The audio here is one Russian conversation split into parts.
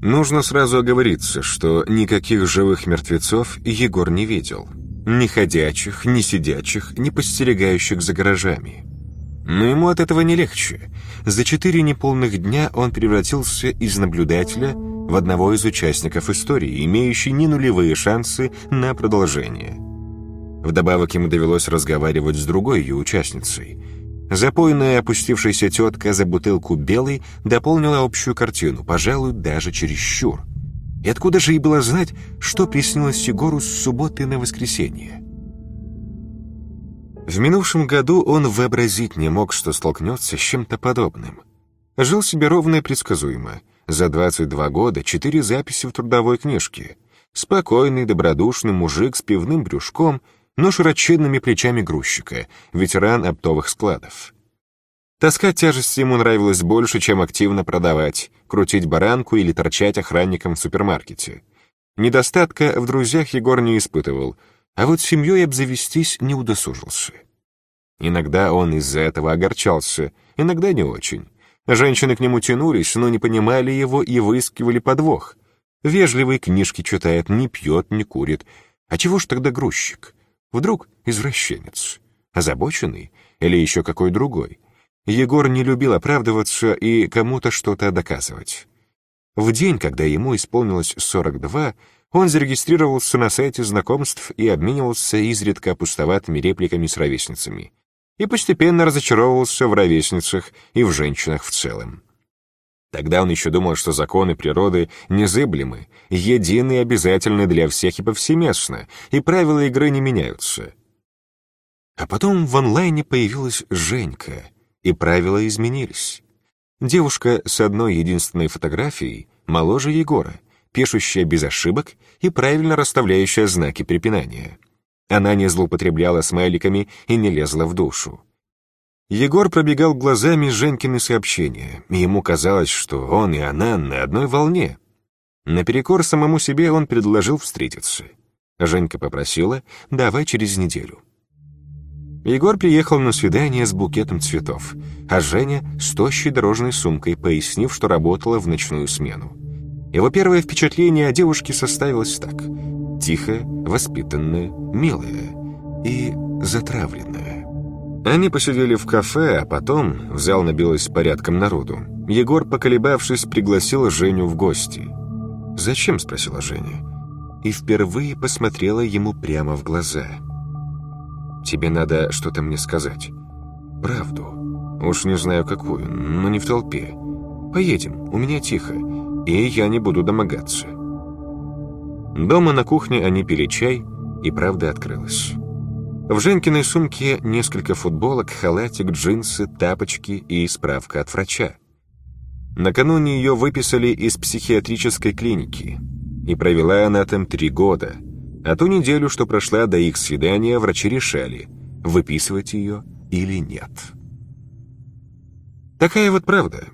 Нужно сразу оговориться, что никаких живых мертвецов Егор не видел. Ни ходячих, ни сидячих, ни постерегающих за гаражами. Но ему от этого не легче. За четыре неполных дня он превратился из наблюдателя в одного из участников истории, имеющий не нулевые шансы на продолжение. Вдобавок ему довелось разговаривать с другой ее участницей. Запойная опустившаяся тетка за бутылку белой дополнила общую картину, пожалуй, даже чересчур. И откуда же ей было знать, что приснилось Егору с субботы на воскресенье? В минувшем году он вообразить не мог, что столкнется с чем-то подобным. Жил себе ровно и предсказуемо. За 22 года четыре записи в трудовой книжке. Спокойный, добродушный мужик с пивным брюшком, но широченными плечами грузчика, ветеран оптовых складов. Таскать тяжести ему нравилось больше, чем активно продавать, крутить баранку или торчать охранником в супермаркете. Недостатка в друзьях Егор не испытывал — а вот семьей обзавестись не удосужился. Иногда он из-за этого огорчался, иногда не очень. Женщины к нему тянулись, но не понимали его и выискивали подвох. Вежливые книжки читает, не пьет, не курит. А чего ж тогда грузчик? Вдруг извращенец? Озабоченный? Или еще какой другой? Егор не любил оправдываться и кому-то что-то доказывать. В день, когда ему исполнилось 42, он зарегистрировался на сайте знакомств и обменивался изредка пустоватыми репликами с ровесницами. И постепенно разочаровывался в ровесницах и в женщинах в целом. Тогда он еще думал, что законы природы незыблемы, едины и обязательны для всех и повсеместно, и правила игры не меняются. А потом в онлайне появилась Женька, и правила изменились. Девушка с одной единственной фотографией моложе Егора, пишущая без ошибок и правильно расставляющая знаки препинания. Она не злоупотребляла смайликами и не лезла в душу. Егор пробегал глазами Женькины сообщения, и ему казалось, что он и она на одной волне. Наперекор самому себе он предложил встретиться. Женька попросила «давай через неделю». Егор приехал на свидание с букетом цветов, а Женя — с тощей дорожной сумкой, пояснив, что работала в ночную смену. Его первое впечатление о девушке составилось так. Тихая, воспитанная, милая и затравленная. Они посидели в кафе, а потом в зал набилось порядком народу. Егор, поколебавшись, пригласил Женю в гости. «Зачем?» — спросила Женя. И впервые посмотрела ему прямо в глаза. «Тебе надо что-то мне сказать. Правду. Уж не знаю какую, но не в толпе. Поедем, у меня тихо и я не буду домогаться. Дома на кухне они пили чай, и правда открылась. В Женькиной сумке несколько футболок, халатик, джинсы, тапочки и справка от врача. Накануне ее выписали из психиатрической клиники, и провела она там три года. А ту неделю, что прошла до их свидания, врачи решали, выписывать ее или нет. Такая вот правда.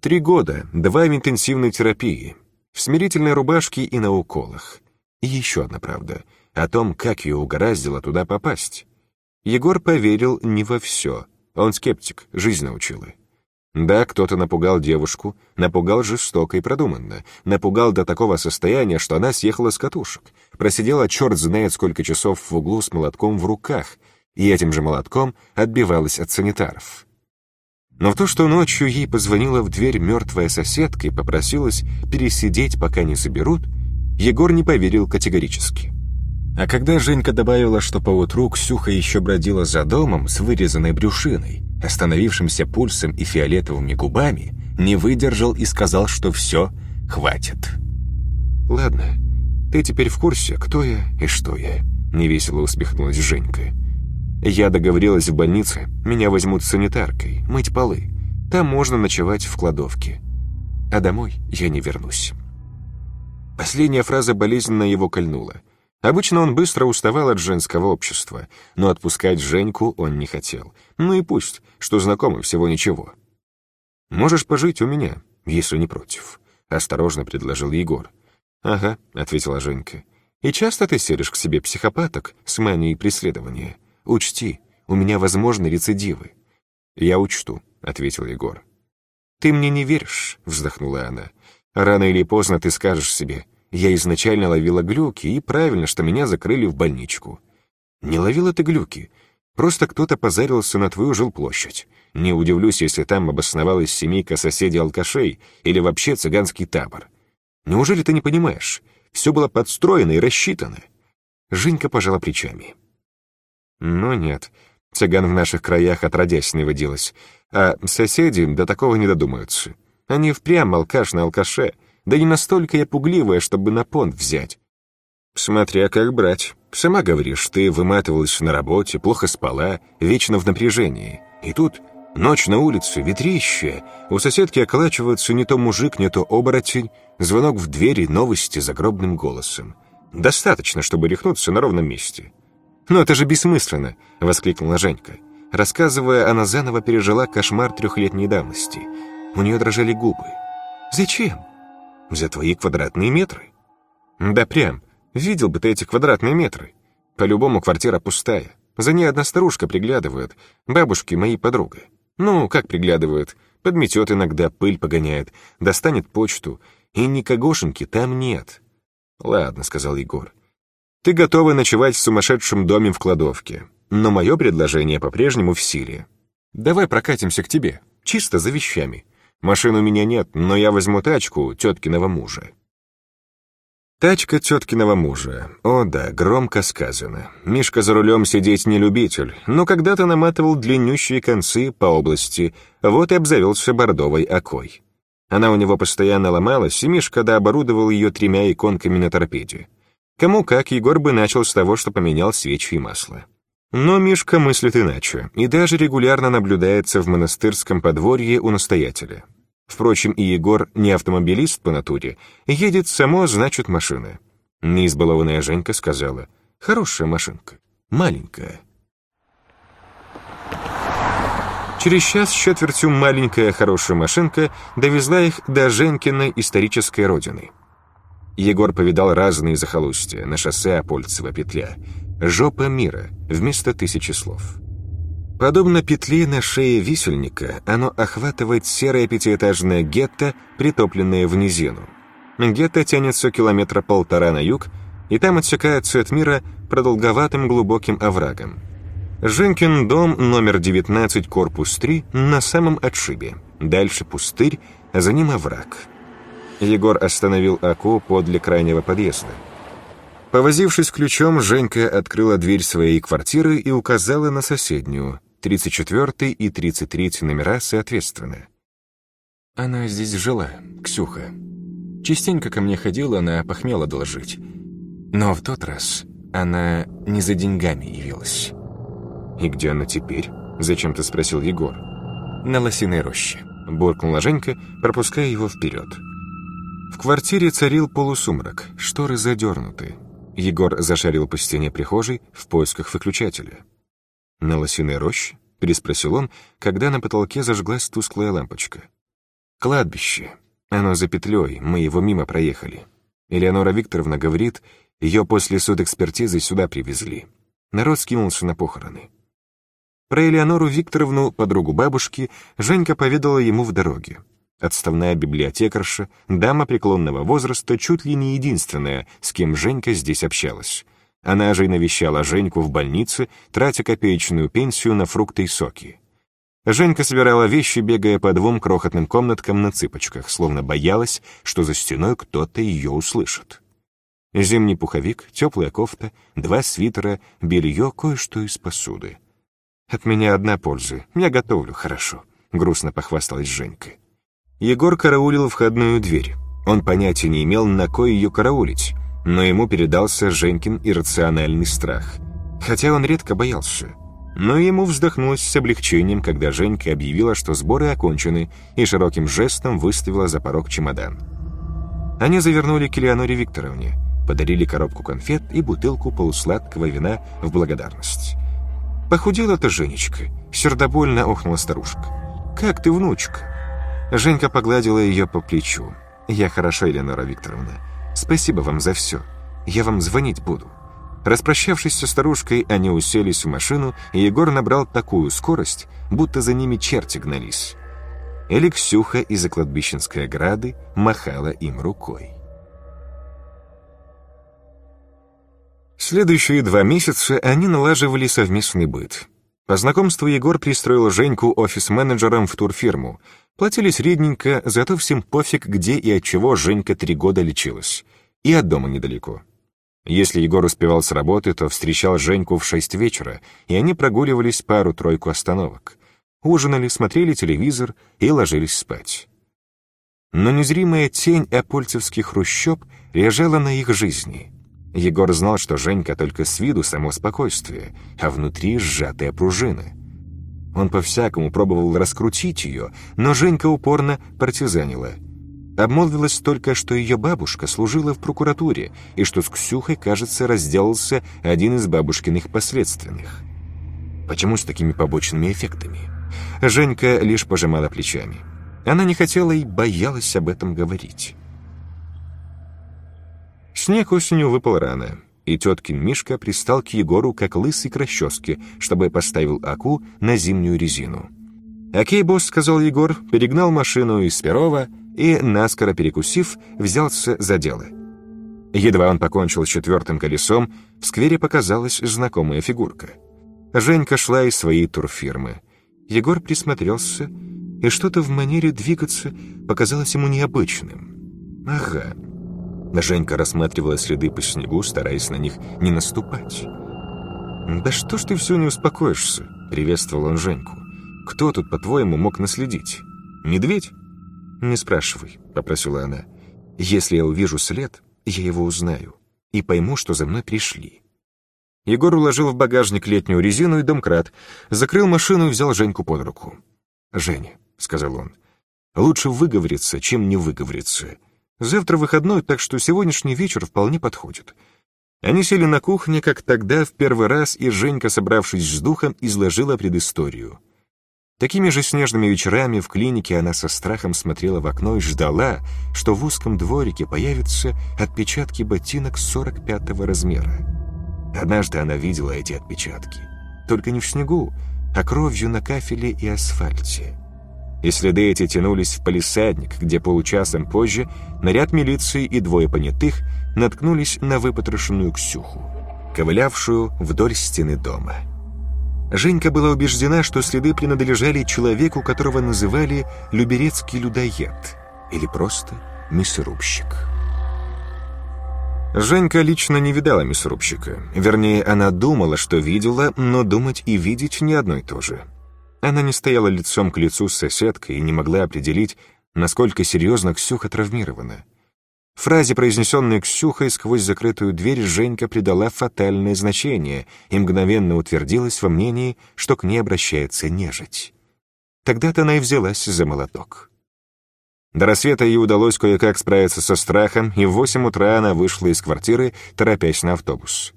Три года, два в интенсивной терапии, в смирительной рубашке и на уколах. И еще одна правда о том, как ее угораздило туда попасть. Егор поверил не во все. Он скептик, жизнь научила. Да, кто-то напугал девушку, напугал жестоко и продуманно, напугал до такого состояния, что она съехала с катушек, просидела черт знает сколько часов в углу с молотком в руках, и этим же молотком отбивалась от санитаров. Но в то, что ночью ей позвонила в дверь мертвая соседка и попросилась пересидеть, пока не соберут, Егор не поверил категорически. А когда Женька добавила, что поутру Ксюха еще бродила за домом с вырезанной брюшиной, остановившимся пульсом и фиолетовыми губами, не выдержал и сказал, что все, хватит. «Ладно, ты теперь в курсе, кто я и что я», — невесело усмехнулась Женька. Я договорилась в больнице, меня возьмут санитаркой, мыть полы. Там можно ночевать в кладовке. А домой я не вернусь. Последняя фраза болезненно его кольнула. Обычно он быстро уставал от женского общества, но отпускать Женьку он не хотел. Ну и пусть, что знакомы всего ничего. «Можешь пожить у меня, если не против», — осторожно предложил Егор. «Ага», — ответила Женька. «И часто ты селишь к себе психопаток с манией преследования?» Учти, у меня возможны рецидивы». «Я учту», — ответил Егор. «Ты мне не веришь», — вздохнула она. Рано или поздно ты скажешь себе, я изначально ловила глюки, и правильно, что меня закрыли в больничку. Не ловила ты глюки, просто кто-то позарился на твою жилплощадь. Не удивлюсь, если там обосновалась семейка соседей-алкашей или вообще цыганский табор. Неужели ты не понимаешь? Все было подстроено и рассчитано. Женька пожала плечами. Ну нет, цыган в наших краях отродясь не водилось, а соседи до такого не додумаются. Они впрямь алкаш на алкаше, да не настолько я пугливая, чтобы на понт взять. Смотря как брать. Сама говоришь, ты выматывалась на работе, плохо спала, вечно в напряжении. И тут ночь на улице, ветрище, у соседки околачивается не то мужик, не то оборотень, звонок в двери, новости загробным голосом. Достаточно, чтобы рехнуться на ровном месте. «Но это же бессмысленно!» — воскликнула Женька. Рассказывая, она заново пережила кошмар трехлетней давности — у нее дрожали губы. «Зачем?» «За твои квадратные метры». «Да прям. Видел бы ты эти квадратные метры. По-любому квартира пустая. За ней одна старушка приглядывает. Бабушки моей подруга. Ну, как приглядывает? Подметет иногда, пыль погоняет, достанет почту. И никогошеньки там нет». «Ладно», — сказал Егор. «Ты готова ночевать в сумасшедшем доме в кладовке. Но мое предложение по-прежнему в силе. Давай прокатимся к тебе, чисто за вещами. Машин у меня нет, но я возьму тачку теткиного мужа». Тачка теткиного мужа. О да, громко сказано. Мишка за рулем сидеть не любитель, но когда-то наматывал длиннющие концы по области, вот и обзавелся бордовой окой. Она у него постоянно ломалась, и Мишка дооборудовал ее тремя иконками на торпеде. Кому как, Егор бы начал с того, что поменял свечи и масло. Но Мишка мыслит иначе, и даже регулярно наблюдается в монастырском подворье у настоятеля. Впрочем, и Егор не автомобилист по натуре, едет само, значит, машина. Неизбалованная Женька сказала, «Хорошая машинка, маленькая». Через час с четвертью маленькая хорошая машинка довезла их до Женькиной исторической родины. Егор повидал разные захолустья на шоссе Апольцева петля — Жопа мира вместо тысячи слов. Подобно петле на шее висельника, оно охватывает серое пятиэтажное гетто, притопленное в низину. Гетто тянется километра полтора на юг, и там отсекается от мира продолговатым глубоким оврагом. Женькин дом номер 19, корпус 3, на самом отшибе. Дальше пустырь, а за ним овраг. Егор остановил Аку подле крайнего подъезда. Повозившись ключом, Женька открыла дверь своей квартиры и указала на соседнюю, 34 и 33 номера соответственно. Она здесь жила, Ксюха. Частенько ко мне ходила на похмело доложить. Но в тот раз она не за деньгами явилась. «И где она теперь?» — зачем-то спросил Егор. «На лосиной роще», — буркнула Женька, пропуская его вперед. В квартире царил полусумрак, шторы задернуты, Егор зашарил по стене прихожей в поисках выключателя. «На лосиной роще?» — переспросил он, когда на потолке зажглась тусклая лампочка. «Кладбище. Оно за петлей, мы его мимо проехали. Элеонора Викторовна говорит, ее после судэкспертизы сюда привезли. Народ скинулся на похороны». Про Элеонору Викторовну, подругу бабушки, Женька поведала ему в дороге. Отставная библиотекарша, дама преклонного возраста, чуть ли не единственная, с кем Женька здесь общалась. Она же и навещала Женьку в больнице, тратя копеечную пенсию на фрукты и соки. Женька собирала вещи, бегая по двум крохотным комнаткам на цыпочках, словно боялась, что за стеной кто-то ее услышит. Зимний пуховик, теплая кофта, два свитера, белье, кое-что из посуды. «От меня одна польза. Я готовлю хорошо», — грустно похвасталась Женька. Егор караулил входную дверь. Он понятия не имел, на кой ее караулить, но ему передался Женькин иррациональный страх. Хотя он редко боялся. Но ему вздохнулось с облегчением, когда Женька объявила, что сборы окончены, и широким жестом выставила за порог чемодан. Они завернули к Элеоноре Викторовне, подарили коробку конфет и бутылку полусладкого вина в благодарность. «Похудела-то Женечка», — сердобольно охнула старушка. «Как ты, внучка?» Женька погладила ее по плечу. «Я хорошо, Еленора Викторовна. Спасибо вам за все. Я вам звонить буду». Распрощавшись со старушкой, они уселись в машину, и Егор набрал такую скорость, будто за ними черти гнались. или Ксюха из-за кладбищенской ограды махала им рукой. Следующие два месяца они налаживали совместный быт. По знакомству Егор пристроил Женьку офис-менеджером в турфирму. Платили средненько, зато всем пофиг, где и от чего Женька три года лечилась. И от дома недалеко. Если Егор успевал с работы, то встречал Женьку в шесть вечера, и они прогуливались пару-тройку остановок. Ужинали, смотрели телевизор и ложились спать. Но незримая тень апольцевских хрущоб лежала на их жизни — Егор знал, что Женька только с виду само спокойствие, а внутри сжатая пружина. Он по-всякому пробовал раскрутить ее, но Женька упорно партизанила. Обмолвилась только, что ее бабушка служила в прокуратуре, и что с Ксюхой, кажется, разделался один из бабушкиных последственных. Почему с такими побочными эффектами? Женька лишь пожимала плечами. Она не хотела и боялась об этом говорить. Снег осенью выпал рано, и теткин Мишка пристал к Егору как лысый к расческе, чтобы поставил Аку на зимнюю резину. «Окей, босс», — сказал Егор, перегнал машину из Перова и, наскоро перекусив, взялся за дело. Едва он покончил с четвертым колесом, в сквере показалась знакомая фигурка. Женька шла из своей турфирмы. Егор присмотрелся, и что-то в манере двигаться показалось ему необычным. «Ага, Женька рассматривала следы по снегу, стараясь на них не наступать. «Да что ж ты все не успокоишься?» — приветствовал он Женьку. «Кто тут, по-твоему, мог наследить? Медведь?» «Не спрашивай», — попросила она. «Если я увижу след, я его узнаю и пойму, что за мной пришли». Егор уложил в багажник летнюю резину и домкрат, закрыл машину и взял Женьку под руку. «Женя», — сказал он, — «лучше выговориться, чем не выговориться. Завтра выходной, так что сегодняшний вечер вполне подходит. Они сели на кухне, как тогда, в первый раз, и Женька, собравшись с духом, изложила предысторию. Такими же снежными вечерами в клинике она со страхом смотрела в окно и ждала, что в узком дворике появятся отпечатки ботинок 45-го размера. Однажды она видела эти отпечатки. Только не в снегу, а кровью на кафеле и асфальте и следы эти тянулись в палисадник, где получасом позже наряд милиции и двое понятых наткнулись на выпотрошенную Ксюху, ковылявшую вдоль стены дома. Женька была убеждена, что следы принадлежали человеку, которого называли «люберецкий людоед» или просто «мясорубщик». Женька лично не видала мясорубщика. Вернее, она думала, что видела, но думать и видеть не одно и то же. Она не стояла лицом к лицу с соседкой и не могла определить, насколько серьезно Ксюха травмирована. Фразе, произнесенной Ксюхой сквозь закрытую дверь, Женька придала фатальное значение и мгновенно утвердилась во мнении, что к ней обращается нежить. Тогда-то она и взялась за молоток. До рассвета ей удалось кое-как справиться со страхом, и в восемь утра она вышла из квартиры, торопясь на автобус.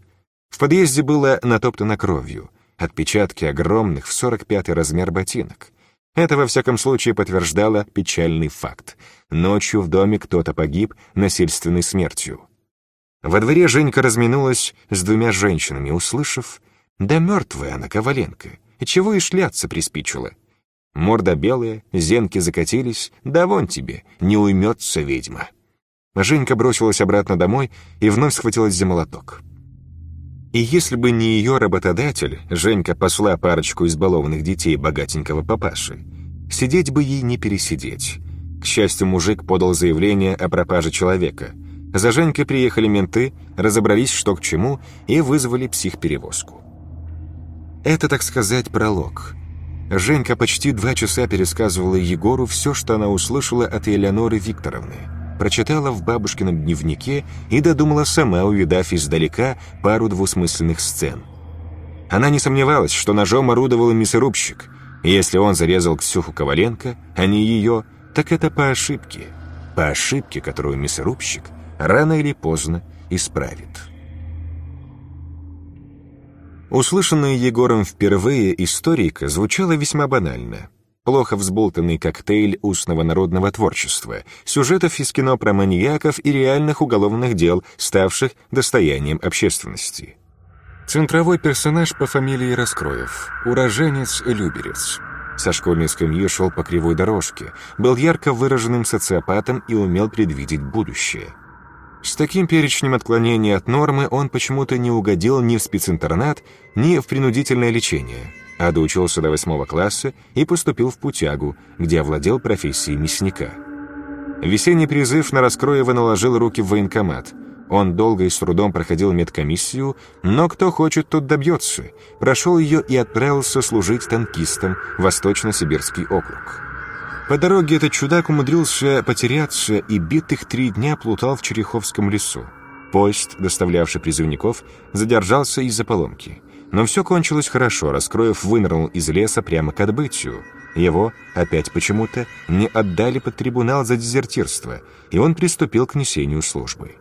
В подъезде было натоптано кровью — отпечатки огромных в 45-й размер ботинок. Это, во всяком случае, подтверждало печальный факт. Ночью в доме кто-то погиб насильственной смертью. Во дворе Женька разминулась с двумя женщинами, услышав «Да мертвая она, Коваленко, и чего и шляться приспичила?» Морда белая, зенки закатились, да вон тебе, не уймется ведьма. Женька бросилась обратно домой и вновь схватилась за молоток. И если бы не ее работодатель, Женька посла парочку избалованных детей богатенького папаши, сидеть бы ей не пересидеть. К счастью, мужик подал заявление о пропаже человека. За Женькой приехали менты, разобрались, что к чему, и вызвали психперевозку. Это, так сказать, пролог. Женька почти два часа пересказывала Егору все, что она услышала от Элеоноры Викторовны прочитала в бабушкином дневнике и додумала сама, увидав издалека пару двусмысленных сцен. Она не сомневалась, что ножом орудовал мясорубщик, и если он зарезал Ксюху Коваленко, а не ее, так это по ошибке. По ошибке, которую мясорубщик рано или поздно исправит. Услышанная Егором впервые историка звучала весьма банально плохо взболтанный коктейль устного народного творчества, сюжетов из кино про маньяков и реальных уголовных дел, ставших достоянием общественности. Центровой персонаж по фамилии Раскроев, уроженец Люберец. Со школьной скамьи шел по кривой дорожке, был ярко выраженным социопатом и умел предвидеть будущее. С таким перечнем отклонений от нормы он почему-то не угодил ни в специнтернат, ни в принудительное лечение, а доучился до восьмого класса и поступил в Путягу, где овладел профессией мясника. Весенний призыв на Раскроева наложил руки в военкомат. Он долго и с трудом проходил медкомиссию, но кто хочет, тот добьется. Прошел ее и отправился служить танкистом в Восточно-Сибирский округ. По дороге этот чудак умудрился потеряться и битых три дня плутал в Череховском лесу. Поезд, доставлявший призывников, задержался из-за поломки. Но все кончилось хорошо, Раскроев вынырнул из леса прямо к отбытию. Его, опять почему-то, не отдали под трибунал за дезертирство, и он приступил к несению службы.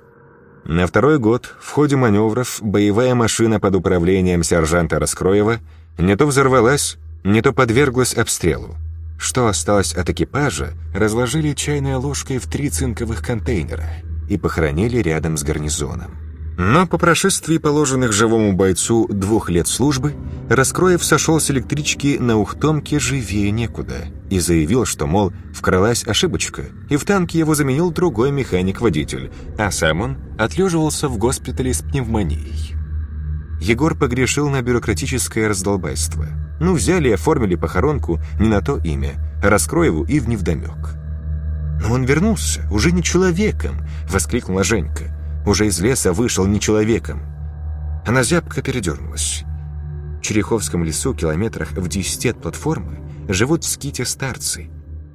На второй год в ходе маневров боевая машина под управлением сержанта Раскроева не то взорвалась, не то подверглась обстрелу. Что осталось от экипажа, разложили чайной ложкой в три цинковых контейнера и похоронили рядом с гарнизоном. Но по прошествии положенных живому бойцу двух лет службы, Раскроев сошел с электрички на Ухтомке живее некуда и заявил, что, мол, вкралась ошибочка, и в танке его заменил другой механик-водитель, а сам он отлеживался в госпитале с пневмонией. Егор погрешил на бюрократическое раздолбайство. Ну, взяли и оформили похоронку не на то имя, Раскроеву и в невдомек. «Но он вернулся, уже не человеком!» — воскликнула Женька уже из леса вышел не человеком. Она зябко передернулась. В Череховском лесу, километрах в десяти от платформы, живут в ските старцы.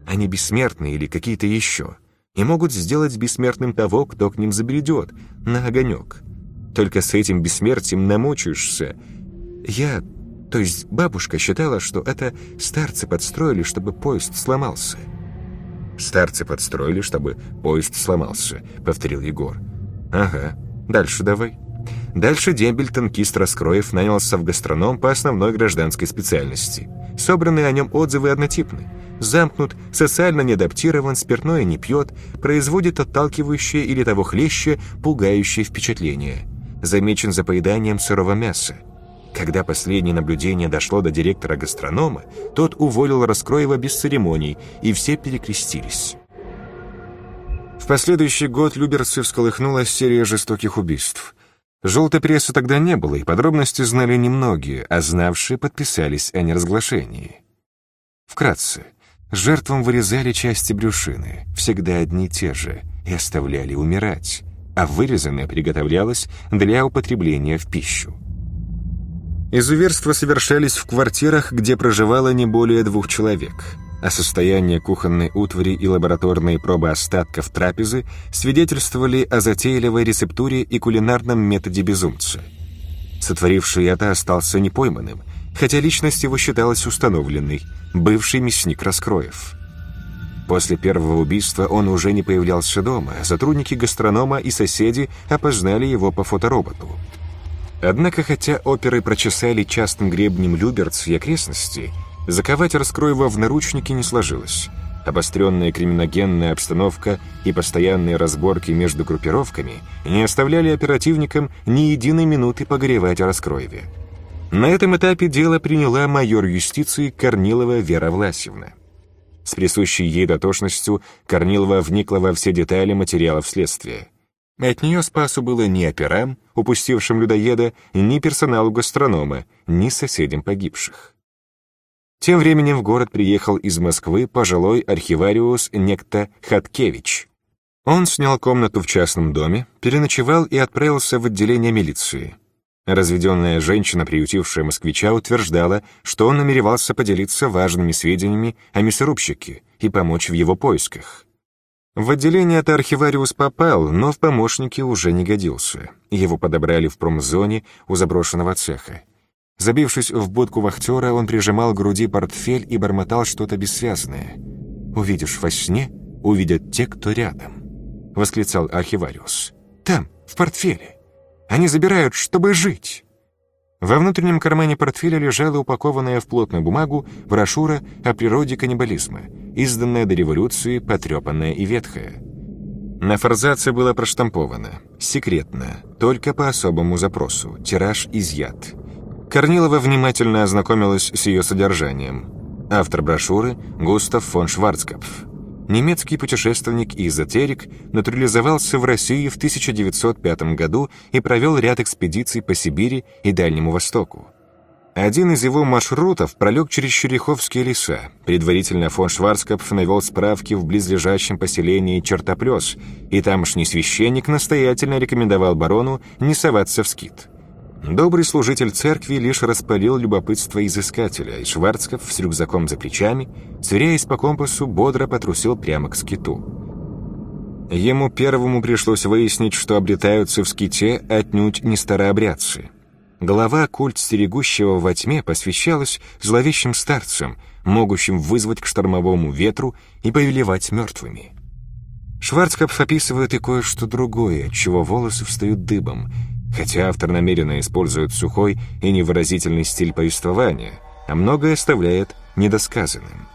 Они бессмертные или какие-то еще, и могут сделать бессмертным того, кто к ним забредет, на огонек. Только с этим бессмертием намучаешься. Я, то есть бабушка, считала, что это старцы подстроили, чтобы поезд сломался. «Старцы подстроили, чтобы поезд сломался», — повторил Егор. «Ага. Дальше давай». Дальше дембель танкист Раскроев нанялся в гастроном по основной гражданской специальности. Собранные о нем отзывы однотипны. Замкнут, социально неадаптирован, спиртное не пьет, производит отталкивающее или того хлеще пугающее впечатление. Замечен за поеданием сырого мяса. Когда последнее наблюдение дошло до директора гастронома, тот уволил Раскроева без церемоний, и все перекрестились. В последующий год Люберцы всколыхнула серия жестоких убийств. Желтой прессы тогда не было, и подробности знали немногие, а знавшие подписались о неразглашении. Вкратце, жертвам вырезали части брюшины, всегда одни и те же, и оставляли умирать, а вырезанное приготовлялось для употребления в пищу. Изуверства совершались в квартирах, где проживало не более двух человек — а состояние кухонной утвари и лабораторные пробы остатков трапезы свидетельствовали о затейливой рецептуре и кулинарном методе безумца. Сотворивший это остался непойманным, хотя личность его считалась установленной, бывший мясник Раскроев. После первого убийства он уже не появлялся дома, сотрудники гастронома и соседи опознали его по фотороботу. Однако, хотя оперы прочесали частым гребнем Люберц и окрестности, Заковать Раскроева в наручники не сложилось. Обостренная криминогенная обстановка и постоянные разборки между группировками не оставляли оперативникам ни единой минуты погревать о Раскроеве. На этом этапе дело приняла майор юстиции Корнилова Вера Власьевна. С присущей ей дотошностью Корнилова вникла во все детали материалов следствия. От нее спасу было ни операм, упустившим людоеда, ни персоналу гастронома, ни соседям погибших. Тем временем в город приехал из Москвы пожилой архивариус некто Хаткевич. Он снял комнату в частном доме, переночевал и отправился в отделение милиции. Разведенная женщина, приютившая москвича, утверждала, что он намеревался поделиться важными сведениями о мясорубщике и помочь в его поисках. В отделение-то архивариус попал, но в помощники уже не годился. Его подобрали в промзоне у заброшенного цеха. Забившись в будку вахтера, он прижимал к груди портфель и бормотал что-то бессвязное. «Увидишь во сне, увидят те, кто рядом», — восклицал архивариус. «Там, в портфеле. Они забирают, чтобы жить». Во внутреннем кармане портфеля лежала упакованная в плотную бумагу брошюра о природе каннибализма, изданная до революции, потрепанная и ветхая. На форзаце было проштамповано «Секретно, только по особому запросу, тираж изъят». Корнилова внимательно ознакомилась с ее содержанием. Автор брошюры Густав фон Шварцкопф. Немецкий путешественник и эзотерик натурализовался в России в 1905 году и провел ряд экспедиций по Сибири и Дальнему Востоку. Один из его маршрутов пролег через Череховские леса. Предварительно фон Шварцкопф навел справки в близлежащем поселении Чертоплес, и тамошний священник настоятельно рекомендовал барону не соваться в скит. Добрый служитель церкви лишь распалил любопытство изыскателя, и Шварцков с рюкзаком за плечами, сверяясь по компасу, бодро потрусил прямо к скиту. Ему первому пришлось выяснить, что обретаются в ските отнюдь не старообрядцы. Голова культ стерегущего во тьме посвящалась зловещим старцам, могущим вызвать к штормовому ветру и повелевать мертвыми. Шварцкопф описывает и кое-что другое, от чего волосы встают дыбом — хотя автор намеренно использует сухой и невыразительный стиль повествования, а многое оставляет недосказанным.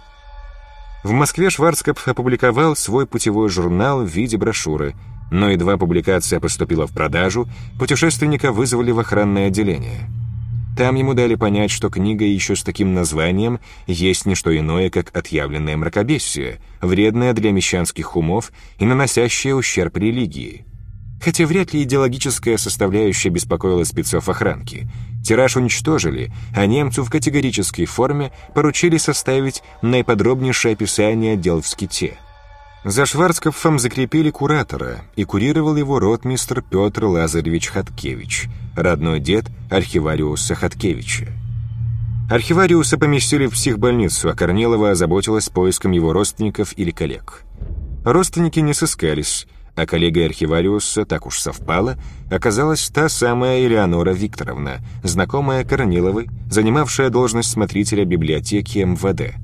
В Москве Шварцкопф опубликовал свой путевой журнал в виде брошюры, но едва публикация поступила в продажу, путешественника вызвали в охранное отделение. Там ему дали понять, что книга еще с таким названием есть не что иное, как отъявленное мракобесие, вредное для мещанских умов и наносящее ущерб религии – хотя вряд ли идеологическая составляющая беспокоила спецов охранки. Тираж уничтожили, а немцу в категорической форме поручили составить наиподробнейшее описание дел в ските. За Шварцкопфом закрепили куратора, и курировал его ротмистр Петр Лазаревич Хаткевич, родной дед архивариуса Хаткевича. Архивариуса поместили в психбольницу, а Корнилова озаботилась поиском его родственников или коллег. Родственники не сыскались, а коллегой архивариуса, так уж совпало, оказалась та самая Элеонора Викторовна, знакомая Корниловой, занимавшая должность смотрителя библиотеки МВД.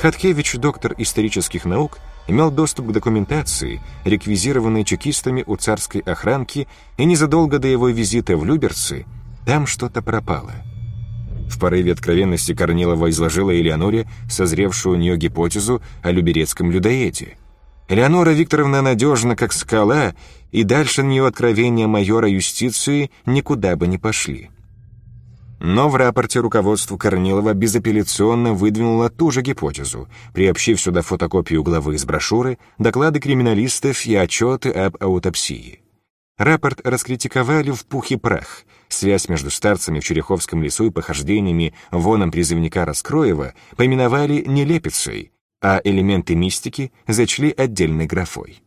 Хаткевич, доктор исторических наук, имел доступ к документации, реквизированной чекистами у царской охранки, и незадолго до его визита в Люберцы там что-то пропало. В порыве откровенности Корнилова изложила Элеоноре созревшую у нее гипотезу о люберецком людоеде – Элеонора Викторовна надежна, как скала, и дальше нее откровения майора юстиции никуда бы не пошли. Но в рапорте руководству Корнилова безапелляционно выдвинула ту же гипотезу, приобщив сюда фотокопию главы из брошюры, доклады криминалистов и отчеты об аутопсии. Рапорт раскритиковали в пух и прах. Связь между старцами в Череховском лесу и похождениями воном призывника Раскроева поименовали нелепицей, а элементы мистики зачли отдельной графой.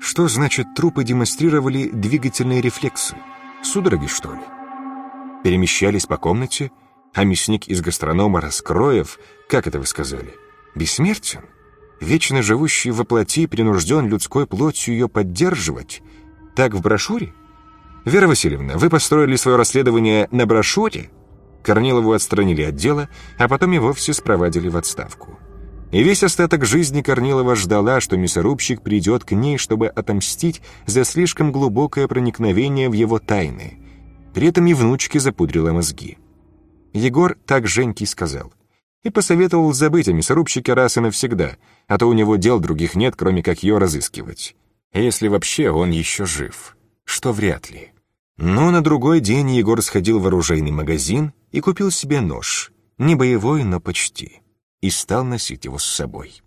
Что значит трупы демонстрировали двигательные рефлексы? Судороги, что ли? Перемещались по комнате, а мясник из гастронома Раскроев, как это вы сказали, бессмертен? Вечно живущий во плоти принужден людской плотью ее поддерживать? Так в брошюре? Вера Васильевна, вы построили свое расследование на брошюре? Корнилову отстранили от дела, а потом и вовсе спровадили в отставку. И весь остаток жизни Корнилова ждала, что мясорубщик придет к ней, чтобы отомстить за слишком глубокое проникновение в его тайны. При этом и внучке запудрила мозги. Егор так Женьке сказал. И посоветовал забыть о мясорубщике раз и навсегда, а то у него дел других нет, кроме как ее разыскивать. Если вообще он еще жив, что вряд ли. Но на другой день Егор сходил в оружейный магазин и купил себе нож. Не боевой, но почти и стал носить его с собой.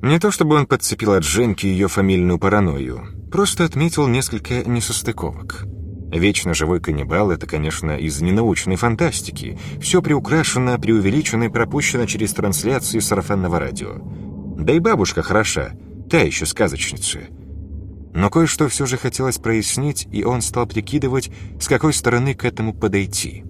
Не то чтобы он подцепил от Женьки ее фамильную паранойю, просто отметил несколько несостыковок. Вечно живой каннибал — это, конечно, из ненаучной фантастики. Все приукрашено, преувеличено и пропущено через трансляции сарафанного радио. Да и бабушка хороша, та еще сказочница. Но кое-что все же хотелось прояснить, и он стал прикидывать, с какой стороны к этому подойти.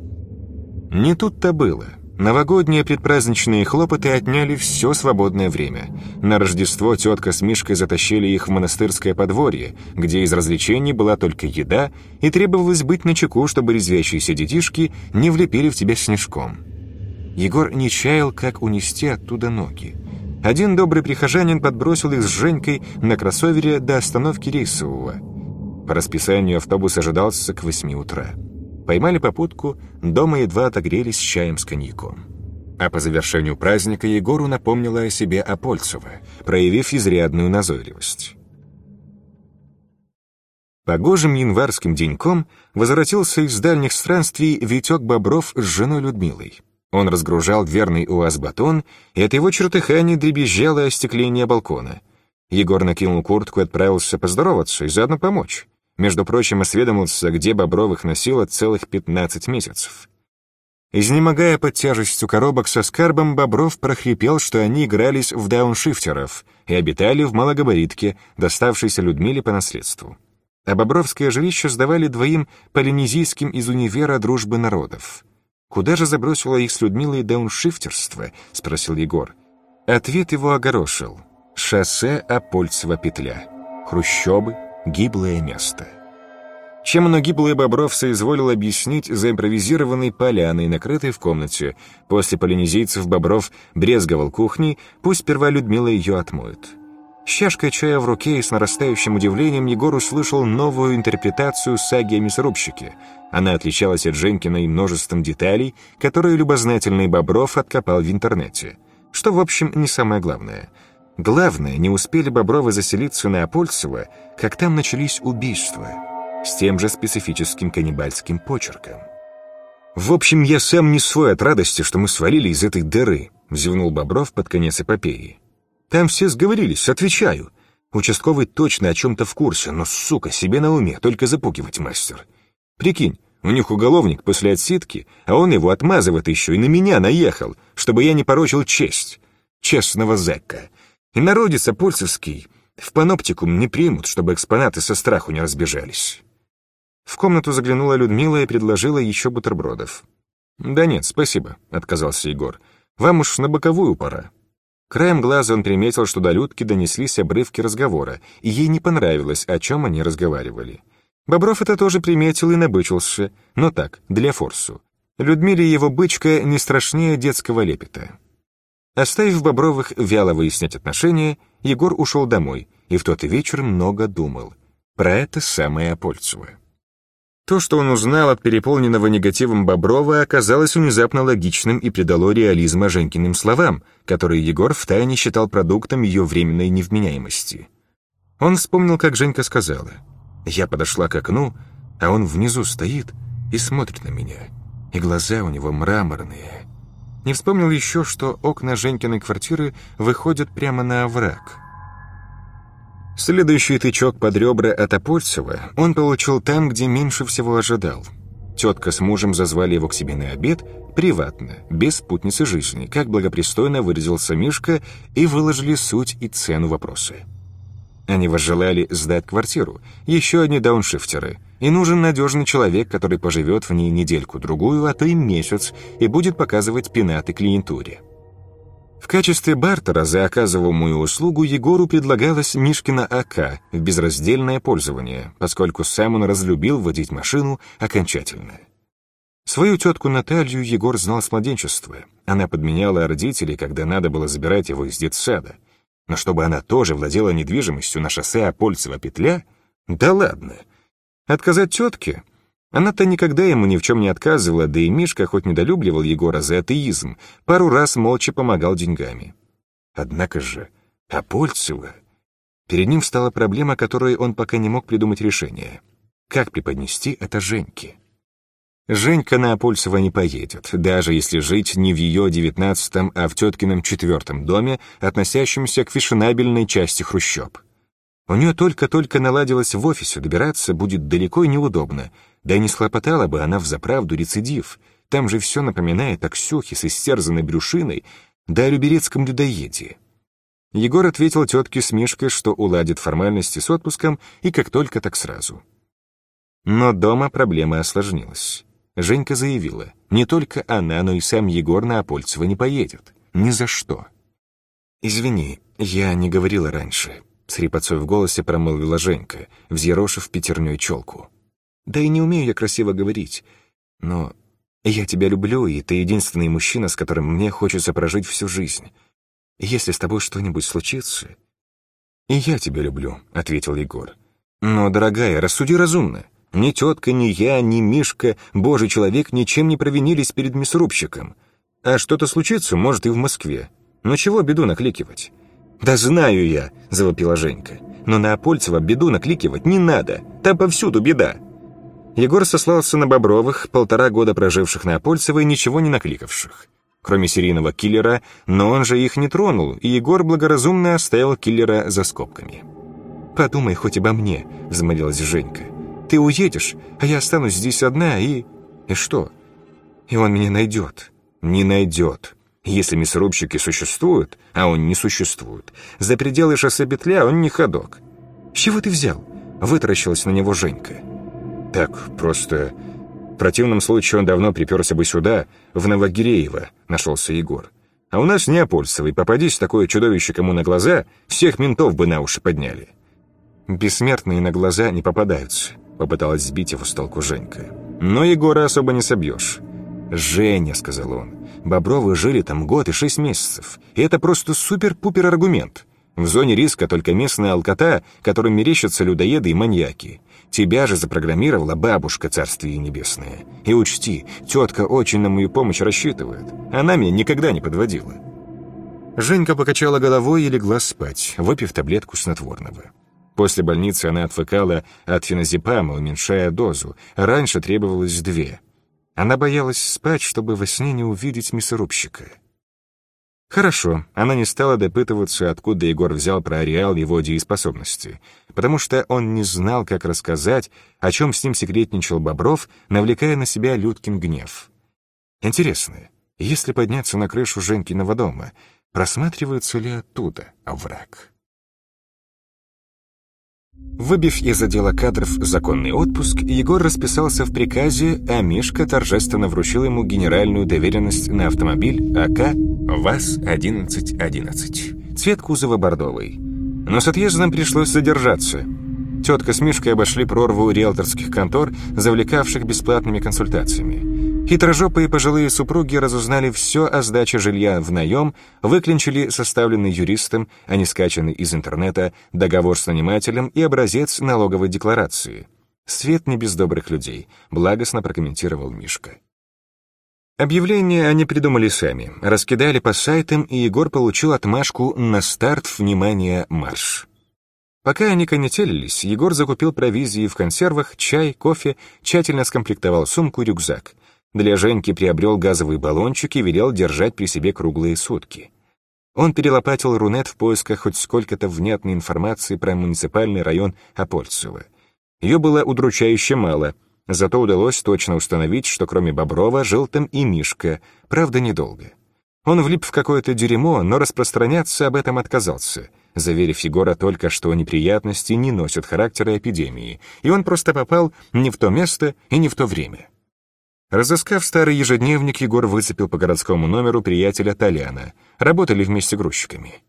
Не тут-то было — Новогодние предпраздничные хлопоты отняли все свободное время. На Рождество тетка с Мишкой затащили их в монастырское подворье, где из развлечений была только еда, и требовалось быть начеку, чтобы резвящиеся детишки не влепили в тебя снежком. Егор не чаял, как унести оттуда ноги. Один добрый прихожанин подбросил их с Женькой на кроссовере до остановки рейсового. По расписанию автобус ожидался к восьми утра. Поймали попутку, дома едва отогрелись чаем с коньяком. А по завершению праздника Егору напомнила о себе Апольцева, проявив изрядную назойливость. Погожим январским деньком возвратился из дальних странствий Витек Бобров с женой Людмилой. Он разгружал верный УАЗ-батон, и от его чертыхания дребезжало остекление балкона. Егор накинул куртку и отправился поздороваться и заодно помочь. Между прочим, осведомился, где Бобровых носило целых 15 месяцев. Изнемогая под тяжестью коробок со скарбом, Бобров прохрипел, что они игрались в дауншифтеров и обитали в малогабаритке, доставшейся Людмиле по наследству. А Бобровское жилище сдавали двоим полинезийским из универа дружбы народов. «Куда же забросило их с Людмилой дауншифтерство?» — спросил Егор. Ответ его огорошил. «Шоссе Апольцева петля. Хрущобы. Гиблое место». Чем оно гиблое Бобров соизволил объяснить за импровизированной поляной, накрытой в комнате. После полинезийцев Бобров брезговал кухней, пусть сперва Людмила ее отмоет. С чашкой чая в руке и с нарастающим удивлением Егор услышал новую интерпретацию саги о мясорубщике. Она отличалась от Женькиной множеством деталей, которые любознательный Бобров откопал в интернете. Что, в общем, не самое главное. Главное, не успели Бобровы заселиться на Апольцево, как там начались убийства. С тем же специфическим каннибальским почерком. «В общем, я сам не свой от радости, что мы свалили из этой дыры», — зевнул Бобров под конец эпопеи. Там все сговорились, отвечаю. Участковый точно о чем-то в курсе, но, сука, себе на уме, только запугивать мастер. Прикинь, у них уголовник после отсидки, а он его отмазывает еще и на меня наехал, чтобы я не порочил честь. Честного зэка. И народец Апольцевский в паноптикум не примут, чтобы экспонаты со страху не разбежались. В комнату заглянула Людмила и предложила еще бутербродов. «Да нет, спасибо», — отказался Егор. «Вам уж на боковую пора». Краем глаза он приметил, что до Людки донеслись обрывки разговора, и ей не понравилось, о чем они разговаривали. Бобров это тоже приметил и набычился, но так, для форсу. Людмиле его бычка не страшнее детского лепета. Оставив Бобровых вяло выяснять отношения, Егор ушел домой и в тот вечер много думал. Про это самое Апольцево. То, что он узнал от переполненного негативом Боброва, оказалось внезапно логичным и придало реализма Женькиным словам, которые Егор втайне считал продуктом ее временной невменяемости. Он вспомнил, как Женька сказала. «Я подошла к окну, а он внизу стоит и смотрит на меня, и глаза у него мраморные». Не вспомнил еще, что окна Женькиной квартиры выходят прямо на овраг — Следующий тычок под ребра от Апольцева он получил там, где меньше всего ожидал. Тетка с мужем зазвали его к себе на обед, приватно, без спутницы жизни, как благопристойно выразился Мишка, и выложили суть и цену вопроса. Они возжелали сдать квартиру, еще одни дауншифтеры, и нужен надежный человек, который поживет в ней недельку-другую, а то и месяц, и будет показывать пенаты клиентуре. В качестве бартера за оказываемую услугу Егору предлагалось Мишкина АК в безраздельное пользование, поскольку сам он разлюбил водить машину окончательно. Свою тетку Наталью Егор знал с младенчества. Она подменяла родителей, когда надо было забирать его из детсада. Но чтобы она тоже владела недвижимостью на шоссе Апольцева-Петля? Да ладно. Отказать тетке? Она-то никогда ему ни в чем не отказывала, да и Мишка, хоть недолюбливал Егора за атеизм, пару раз молча помогал деньгами. Однако же, Апольцева... Перед ним встала проблема, которой он пока не мог придумать решение. Как преподнести это Женьке? Женька на Апольцева не поедет, даже если жить не в ее девятнадцатом, а в теткином четвертом доме, относящемся к фешенабельной части хрущоб. У нее только-только наладилось в офисе, добираться будет далеко и неудобно — да и не схлопотала бы она взаправду рецидив. Там же все напоминает о Ксюхе с истерзанной брюшиной, да о люберецком людоеде. Егор ответил тетке с Мишкой, что уладит формальности с отпуском, и как только, так сразу. Но дома проблема осложнилась. Женька заявила, не только она, но и сам Егор на Апольцева не поедет. Ни за что. «Извини, я не говорила раньше», — с хрипотцой в голосе промолвила Женька, взъерошив пятерней челку. Да и не умею я красиво говорить. Но я тебя люблю, и ты единственный мужчина, с которым мне хочется прожить всю жизнь. Если с тобой что-нибудь случится...» «И я тебя люблю», — ответил Егор. «Но, дорогая, рассуди разумно. Ни тетка, ни я, ни Мишка, божий человек, ничем не провинились перед мясорубщиком. А что-то случится, может, и в Москве. Но чего беду накликивать?» «Да знаю я», — завопила Женька. «Но на Апольцева беду накликивать не надо. Там повсюду беда». Егор сослался на Бобровых, полтора года проживших на Апольцево и ничего не накликавших. кроме серийного киллера, но он же их не тронул, и Егор благоразумно оставил киллера за скобками. «Подумай хоть обо мне», — взмолилась Женька. «Ты уедешь, а я останусь здесь одна и...» «И что?» «И он меня найдет». «Не найдет. Если мясорубщики существуют, а он не существует, за пределы шоссе Петля он не ходок». «С чего ты взял?» — вытаращилась на него Женька. «Так, просто...» В противном случае он давно приперся бы сюда, в Новогиреево, нашелся Егор. А у нас Неапольцевый, попадись такое чудовище кому на глаза, всех ментов бы на уши подняли. Бессмертные на глаза не попадаются, попыталась сбить его с толку Женька. Но Егора особо не собьешь. «Женя», — сказал он, — «Бобровы жили там год и шесть месяцев, и это просто супер-пупер аргумент. В зоне риска только местная алкота, которым мерещатся людоеды и маньяки. Тебя же запрограммировала бабушка Царствие Небесное. И учти, тетка очень на мою помощь рассчитывает. Она меня никогда не подводила». Женька покачала головой и легла спать, выпив таблетку снотворного. После больницы она отвыкала от феназепама, уменьшая дозу. Раньше требовалось две. Она боялась спать, чтобы во сне не увидеть мясорубщика. Хорошо, она не стала допытываться, откуда Егор взял про ареал его дееспособности, потому что он не знал, как рассказать, о чем с ним секретничал Бобров, навлекая на себя Людкин гнев. Интересно, если подняться на крышу Женькиного дома, просматривается ли оттуда овраг? Выбив из отдела кадров законный отпуск, Егор расписался в приказе, а Мишка торжественно вручил ему генеральную доверенность на автомобиль АК ВАЗ-1111. Цвет кузова бордовый. Но с отъездом пришлось задержаться. Тетка с Мишкой обошли прорву риэлторских контор, завлекавших бесплатными консультациями. Хитрожопые пожилые супруги разузнали все о сдаче жилья в наем, выклинчили составленный юристом, а не скачанный из интернета, договор с нанимателем и образец налоговой декларации. «Свет не без добрых людей», — благостно прокомментировал Мишка. Объявление они придумали сами, раскидали по сайтам, и Егор получил отмашку на старт «Внимание, марш!». Пока они конетелились, Егор закупил провизии в консервах, чай, кофе, тщательно скомплектовал сумку и рюкзак. Для Женьки приобрел газовый баллончик и велел держать при себе круглые сутки. Он перелопатил Рунет в поисках хоть сколько-то внятной информации про муниципальный район Апольцево. Ее было удручающе мало, зато удалось точно установить, что кроме Боброва жил там и Мишка, правда, недолго. Он влип в какое-то дерьмо, но распространяться об этом отказался, заверив Егора только, что неприятности не носят характера эпидемии, и он просто попал не в то место и не в то время. Разыскав старый ежедневник, Егор выцепил по городскому номеру приятеля Толяна. Работали вместе грузчиками.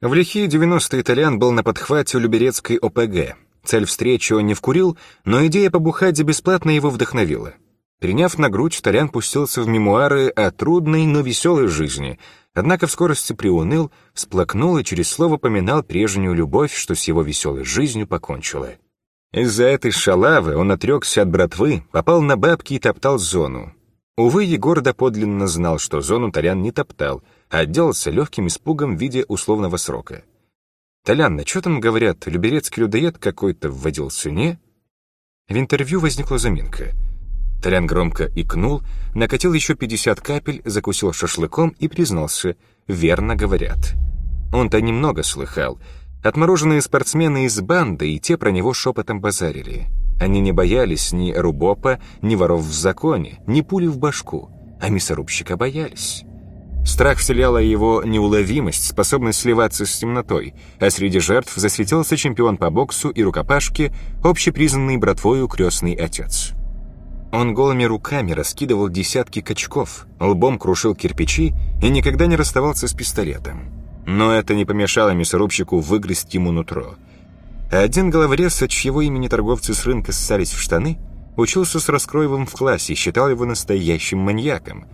В лихие 90-е Толян был на подхвате у Люберецкой ОПГ. Цель встречи он не вкурил, но идея побухать за бесплатно его вдохновила. Приняв на грудь, Толян пустился в мемуары о трудной, но веселой жизни, однако в скорости приуныл, всплакнул и через слово поминал прежнюю любовь, что с его веселой жизнью покончила. Из-за этой шалавы он отрекся от братвы, попал на бабки и топтал зону. Увы, Егор доподлинно знал, что зону Толян не топтал, а отделался легким испугом в виде условного срока. «Толян, на что там говорят, люберецкий людоед какой-то вводился, не?» В интервью возникла заминка. Толян громко икнул, накатил еще 50 капель, закусил шашлыком и признался, верно говорят. Он-то немного слыхал — Отмороженные спортсмены из банды и те про него шепотом базарили. Они не боялись ни рубопа, ни воров в законе, ни пули в башку, а мясорубщика боялись. Страх вселяла его неуловимость, способность сливаться с темнотой, а среди жертв засветился чемпион по боксу и рукопашке, общепризнанный братвою крестный отец. Он голыми руками раскидывал десятки качков, лбом крушил кирпичи и никогда не расставался с пистолетом. Но это не помешало мясорубщику выгрызть ему нутро. Один головорез, от чьего имени торговцы с рынка ссались в штаны, учился с Раскроевым в классе и считал его настоящим маньяком.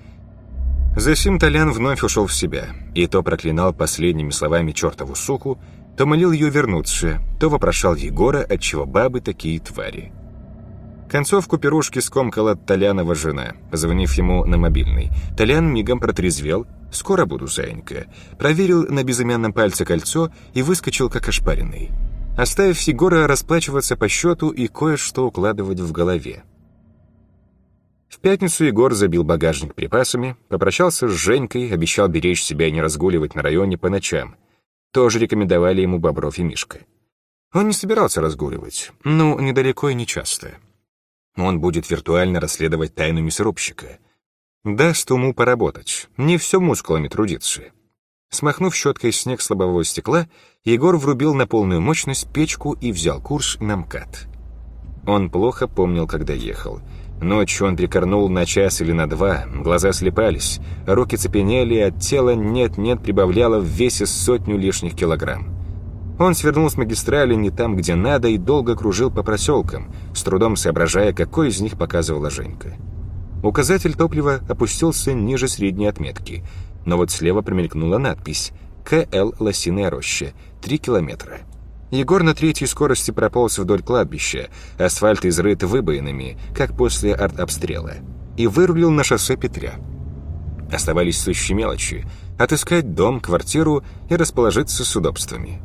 Засим Толян вновь ушел в себя, и то проклинал последними словами чертову суку, то молил ее вернуться, то вопрошал Егора, отчего бабы такие твари. Концовку пирожки скомкала Толянова жена, позвонив ему на мобильный. Толян мигом протрезвел, «Скоро буду, зайенька», проверил на безымянном пальце кольцо и выскочил как ошпаренный, оставив Егора расплачиваться по счету и кое-что укладывать в голове. В пятницу Егор забил багажник припасами, попрощался с Женькой, обещал беречь себя и не разгуливать на районе по ночам. Тоже рекомендовали ему Бобров и Мишка. Он не собирался разгуливать, ну, недалеко и нечасто. Он будет виртуально расследовать тайну мясорубщика. Даст уму поработать, не все мускулами трудиться. Смахнув щеткой снег с лобового стекла, Егор врубил на полную мощность печку и взял курс на МКАД. Он плохо помнил, когда ехал — Ночью он прикорнул на час или на два, глаза слипались, руки цепенели, а тело нет-нет прибавляло в весе сотню лишних килограмм. Он свернул с магистрали не там, где надо, и долго кружил по проселкам, с трудом соображая, какой из них показывала Женька. Указатель топлива опустился ниже средней отметки, но вот слева промелькнула надпись «КЛ Лосиная роща, 3 километра». Егор на третьей скорости прополз вдоль кладбища, асфальт изрыт выбоинами, как после артобстрела, и вырулил на шоссе Петря. Оставались сущие мелочи — отыскать дом, квартиру и расположиться с удобствами.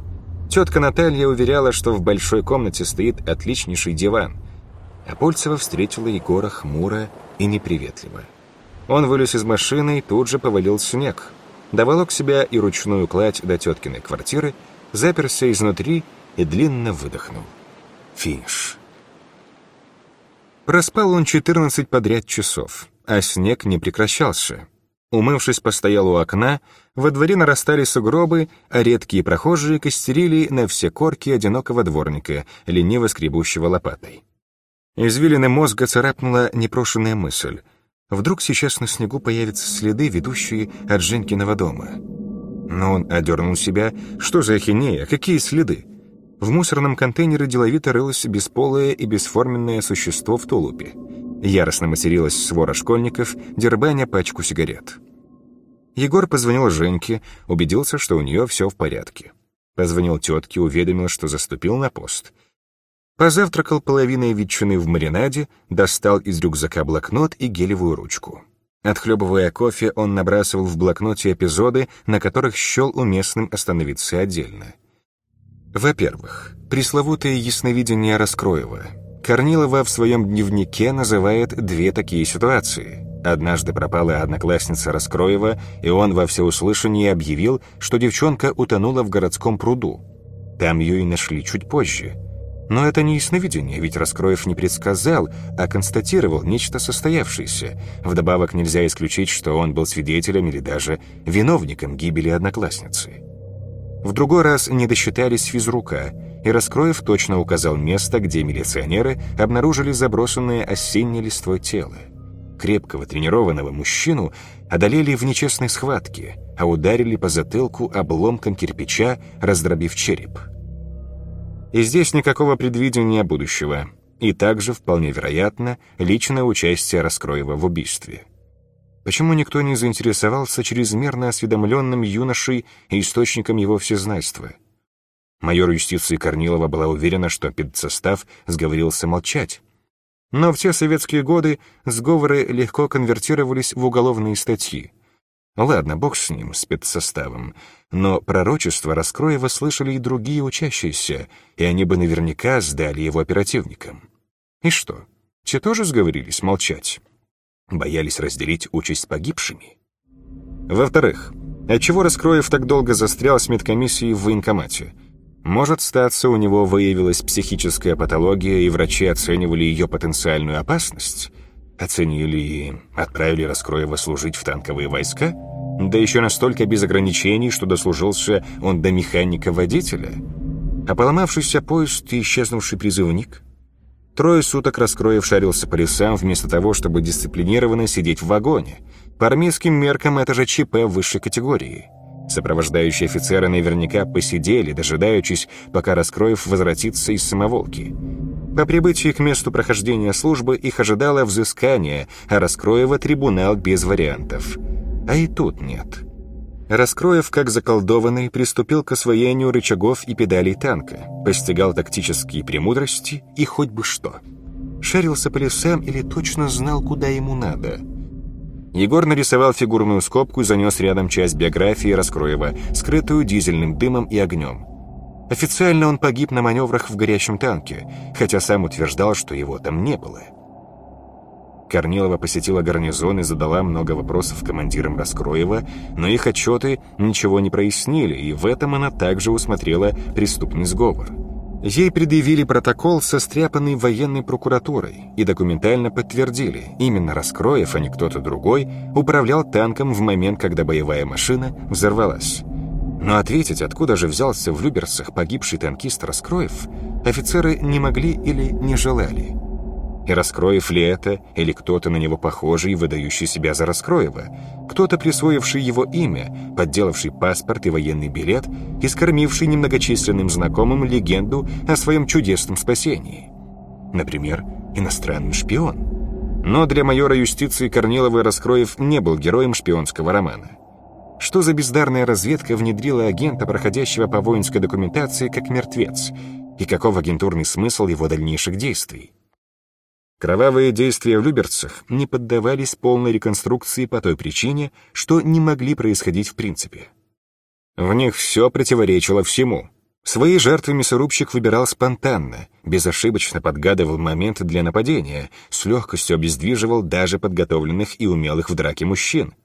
Тетка Наталья уверяла, что в большой комнате стоит отличнейший диван, а Польцева встретила Егора хмуро и неприветливо. Он вылез из машины и тут же повалил снег, доволок себя и ручную кладь до теткиной квартиры, заперся изнутри и длинно выдохнул. Финиш. Проспал он 14 подряд часов, а снег не прекращался. Умывшись, постоял у окна, во дворе нарастали сугробы, а редкие прохожие костерили на все корки одинокого дворника, лениво скребущего лопатой. Извилины мозга царапнула непрошенная мысль. Вдруг сейчас на снегу появятся следы, ведущие от Женькиного дома. Но он одернул себя. Что за ахинея? Какие следы? В мусорном контейнере деловито рылось бесполое и бесформенное существо в тулупе. Яростно материлась свора школьников, дербаня пачку сигарет. Егор позвонил Женьке, убедился, что у нее все в порядке. Позвонил тетке, уведомил, что заступил на пост. Позавтракал половиной ветчины в маринаде, достал из рюкзака блокнот и гелевую ручку. Отхлебывая кофе, он набрасывал в блокноте эпизоды, на которых счел уместным остановиться отдельно — во-первых, пресловутое ясновидение Раскроева. Корнилова в своем дневнике называет две такие ситуации. Однажды пропала одноклассница Раскроева, и он во всеуслышание объявил, что девчонка утонула в городском пруду. Там ее и нашли чуть позже. Но это не ясновидение, ведь Раскроев не предсказал, а констатировал нечто состоявшееся. Вдобавок нельзя исключить, что он был свидетелем или даже виновником гибели одноклассницы. В другой раз не досчитались физрука, и Раскроев точно указал место, где милиционеры обнаружили заброшенное осеннее листво тело. Крепкого тренированного мужчину одолели в нечестной схватке, а ударили по затылку обломком кирпича, раздробив череп. И здесь никакого предвидения будущего, и также, вполне вероятно, личное участие Раскроева в убийстве. Почему никто не заинтересовался чрезмерно осведомленным юношей и источником его всезнайства? Майор юстиции Корнилова была уверена, что педсостав сговорился молчать. Но в те советские годы сговоры легко конвертировались в уголовные статьи. Ладно, бог с ним, с педсоставом, но пророчество Раскроева слышали и другие учащиеся, и они бы наверняка сдали его оперативникам. И что, те тоже сговорились молчать? боялись разделить участь погибшими. Во-вторых, отчего Раскроев так долго застрял с медкомиссией в военкомате? Может, статься, у него выявилась психическая патология, и врачи оценивали ее потенциальную опасность? Оценили и отправили Раскроева служить в танковые войска? Да еще настолько без ограничений, что дослужился он до механика-водителя? А поломавшийся поезд и исчезнувший призывник — Трое суток Раскроев шарился по лесам вместо того, чтобы дисциплинированно сидеть в вагоне. По армейским меркам это же ЧП высшей категории. Сопровождающие офицеры наверняка посидели, дожидаючись, пока Раскроев возвратится из самоволки. По прибытии к месту прохождения службы их ожидало взыскание, а Раскроева трибунал без вариантов. А и тут нет. Раскроев, как заколдованный, приступил к освоению рычагов и педалей танка, постигал тактические премудрости и хоть бы что. Шарился по лесам или точно знал, куда ему надо. Егор нарисовал фигурную скобку и занес рядом часть биографии Раскроева, скрытую дизельным дымом и огнем. Официально он погиб на маневрах в горящем танке, хотя сам утверждал, что его там не было. Корнилова посетила гарнизон и задала много вопросов командирам Раскроева, но их отчеты ничего не прояснили, и в этом она также усмотрела преступный сговор. Ей предъявили протокол, состряпанный военной прокуратурой, и документально подтвердили, именно Раскроев, а не кто-то другой, управлял танком в момент, когда боевая машина взорвалась. Но ответить, откуда же взялся в Люберцах погибший танкист Раскроев, офицеры не могли или не желали. И Раскроев ли это, или кто-то на него похожий, выдающий себя за Раскроева, кто-то, присвоивший его имя, подделавший паспорт и военный билет и скормивший немногочисленным знакомым легенду о своем чудесном спасении. Например, иностранный шпион. Но для майора юстиции Корнилова Раскроев не был героем шпионского романа. Что за бездарная разведка внедрила агента, проходящего по воинской документации, как мертвец? И каков агентурный смысл его дальнейших действий? Кровавые действия в Люберцах не поддавались полной реконструкции по той причине, что не могли происходить в принципе. В них все противоречило всему. Свои жертвы мясорубщик выбирал спонтанно, безошибочно подгадывал момент для нападения, с легкостью обездвиживал даже подготовленных и умелых в драке мужчин.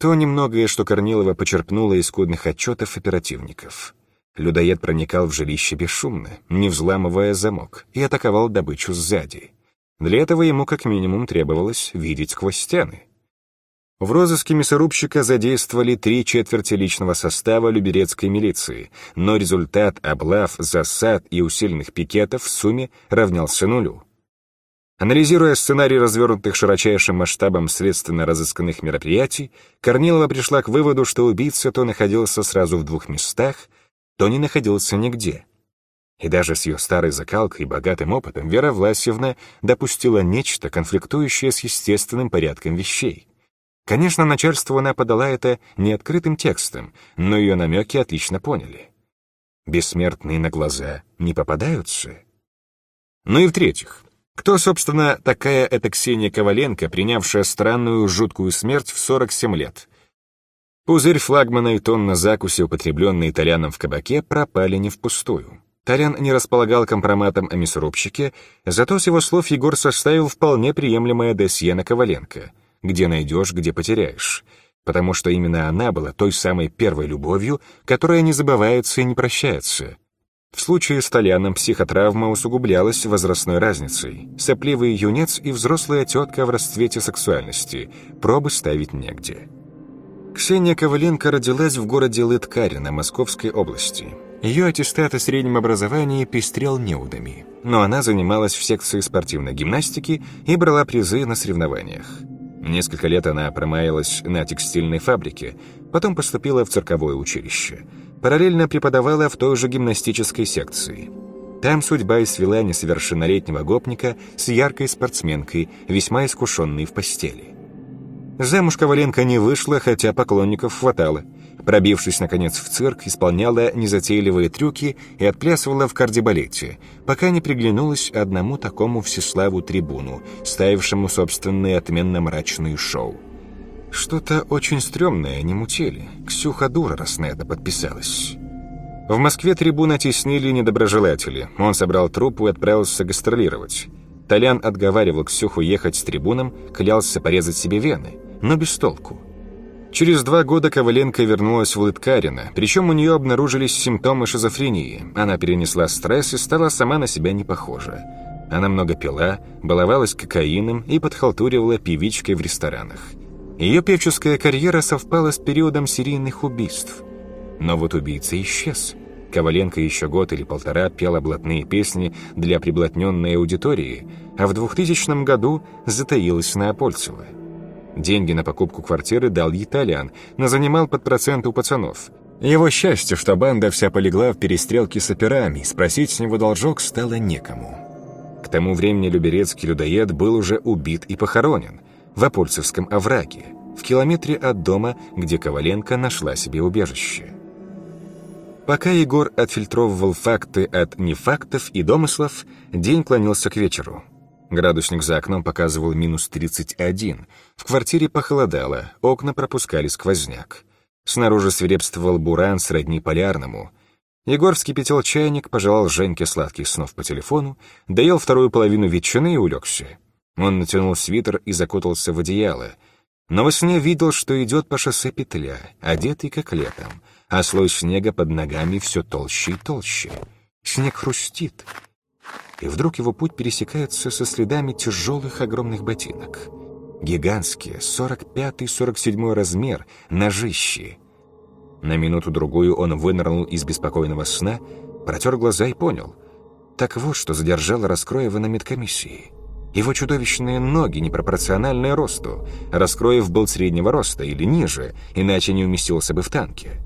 То немногое, что Корнилова почерпнула из скудных отчетов оперативников. Людоед проникал в жилище бесшумно, не взламывая замок, и атаковал добычу сзади. Для этого ему как минимум требовалось видеть сквозь стены. В розыске мясорубщика задействовали три четверти личного состава люберецкой милиции, но результат облав, засад и усиленных пикетов в сумме равнялся нулю. Анализируя сценарий развернутых широчайшим масштабом следственно-розысканных мероприятий, Корнилова пришла к выводу, что убийца то находился сразу в двух местах, то не находился нигде — и даже с ее старой закалкой и богатым опытом Вера Власьевна допустила нечто, конфликтующее с естественным порядком вещей. Конечно, начальству она подала это не открытым текстом, но ее намеки отлично поняли. Бессмертные на глаза не попадаются. Ну и в-третьих, кто, собственно, такая эта Ксения Коваленко, принявшая странную жуткую смерть в 47 лет? Пузырь флагмана и тонна закуси, употребленные итальяном в кабаке, пропали не впустую. Тарян не располагал компроматом о мясорубщике, зато с его слов Егор составил вполне приемлемое досье на Коваленко. Где найдешь, где потеряешь. Потому что именно она была той самой первой любовью, которая не забывается и не прощается. В случае с Толяном психотравма усугублялась возрастной разницей. Сопливый юнец и взрослая тетка в расцвете сексуальности. Пробы ставить негде. Ксения Коваленко родилась в городе Лыткаре на Московской области. Ее аттестат о среднем образовании пестрел неудами, но она занималась в секции спортивной гимнастики и брала призы на соревнованиях. Несколько лет она промаялась на текстильной фабрике, потом поступила в цирковое училище. Параллельно преподавала в той же гимнастической секции. Там судьба и свела несовершеннолетнего гопника с яркой спортсменкой, весьма искушенной в постели. Замуж Коваленко не вышла, хотя поклонников хватало – Пробившись, наконец, в цирк, исполняла незатейливые трюки и отплясывала в кардебалете, пока не приглянулась одному такому всеславу трибуну, ставившему собственные отменно-мрачные шоу. Что-то очень стрёмное не мутили. Ксюха дура, раз на это подписалась. В Москве трибуна теснили недоброжелатели. Он собрал труппу и отправился гастролировать. Толян отговаривал Ксюху ехать с трибуном, клялся порезать себе вены, но без толку. Через два года Коваленко вернулась в Лыткарино, причем у нее обнаружились симптомы шизофрении. Она перенесла стресс и стала сама на себя не похожа. Она много пила, баловалась кокаином и подхалтуривала певичкой в ресторанах. Ее певческая карьера совпала с периодом серийных убийств. Но вот убийца исчез. Коваленко еще год или полтора пела блатные песни для приблотненной аудитории, а в 2000 году затаилась на Апольцево. Деньги на покупку квартиры дал Итальян, но занимал под процент у пацанов. Его счастье, что банда вся полегла в перестрелке с операми, спросить с него должок стало некому. К тому времени люберецкий людоед был уже убит и похоронен в Апольцевском овраге, в километре от дома, где Коваленко нашла себе убежище. Пока Егор отфильтровывал факты от нефактов и домыслов, день клонился к вечеру. Градусник за окном показывал минус 31. В квартире похолодало, окна пропускали сквозняк. Снаружи свирепствовал буран сродни полярному. Егор вскипятил чайник, пожелал Женьке сладких снов по телефону, доел вторую половину ветчины и улегся. Он натянул свитер и закутался в одеяло, но во сне видел, что идет по шоссе петля, одетый как летом, а слой снега под ногами все толще и толще. Снег хрустит, и вдруг его путь пересекается со следами тяжелых огромных ботинок. Гигантские, 45-47 размер, ножищи. На минуту-другую он вынырнул из беспокойного сна, протер глаза и понял. Так вот, что задержало Раскроева на медкомиссии. Его чудовищные ноги непропорциональны росту. Раскроев был среднего роста или ниже, иначе не уместился бы в танке.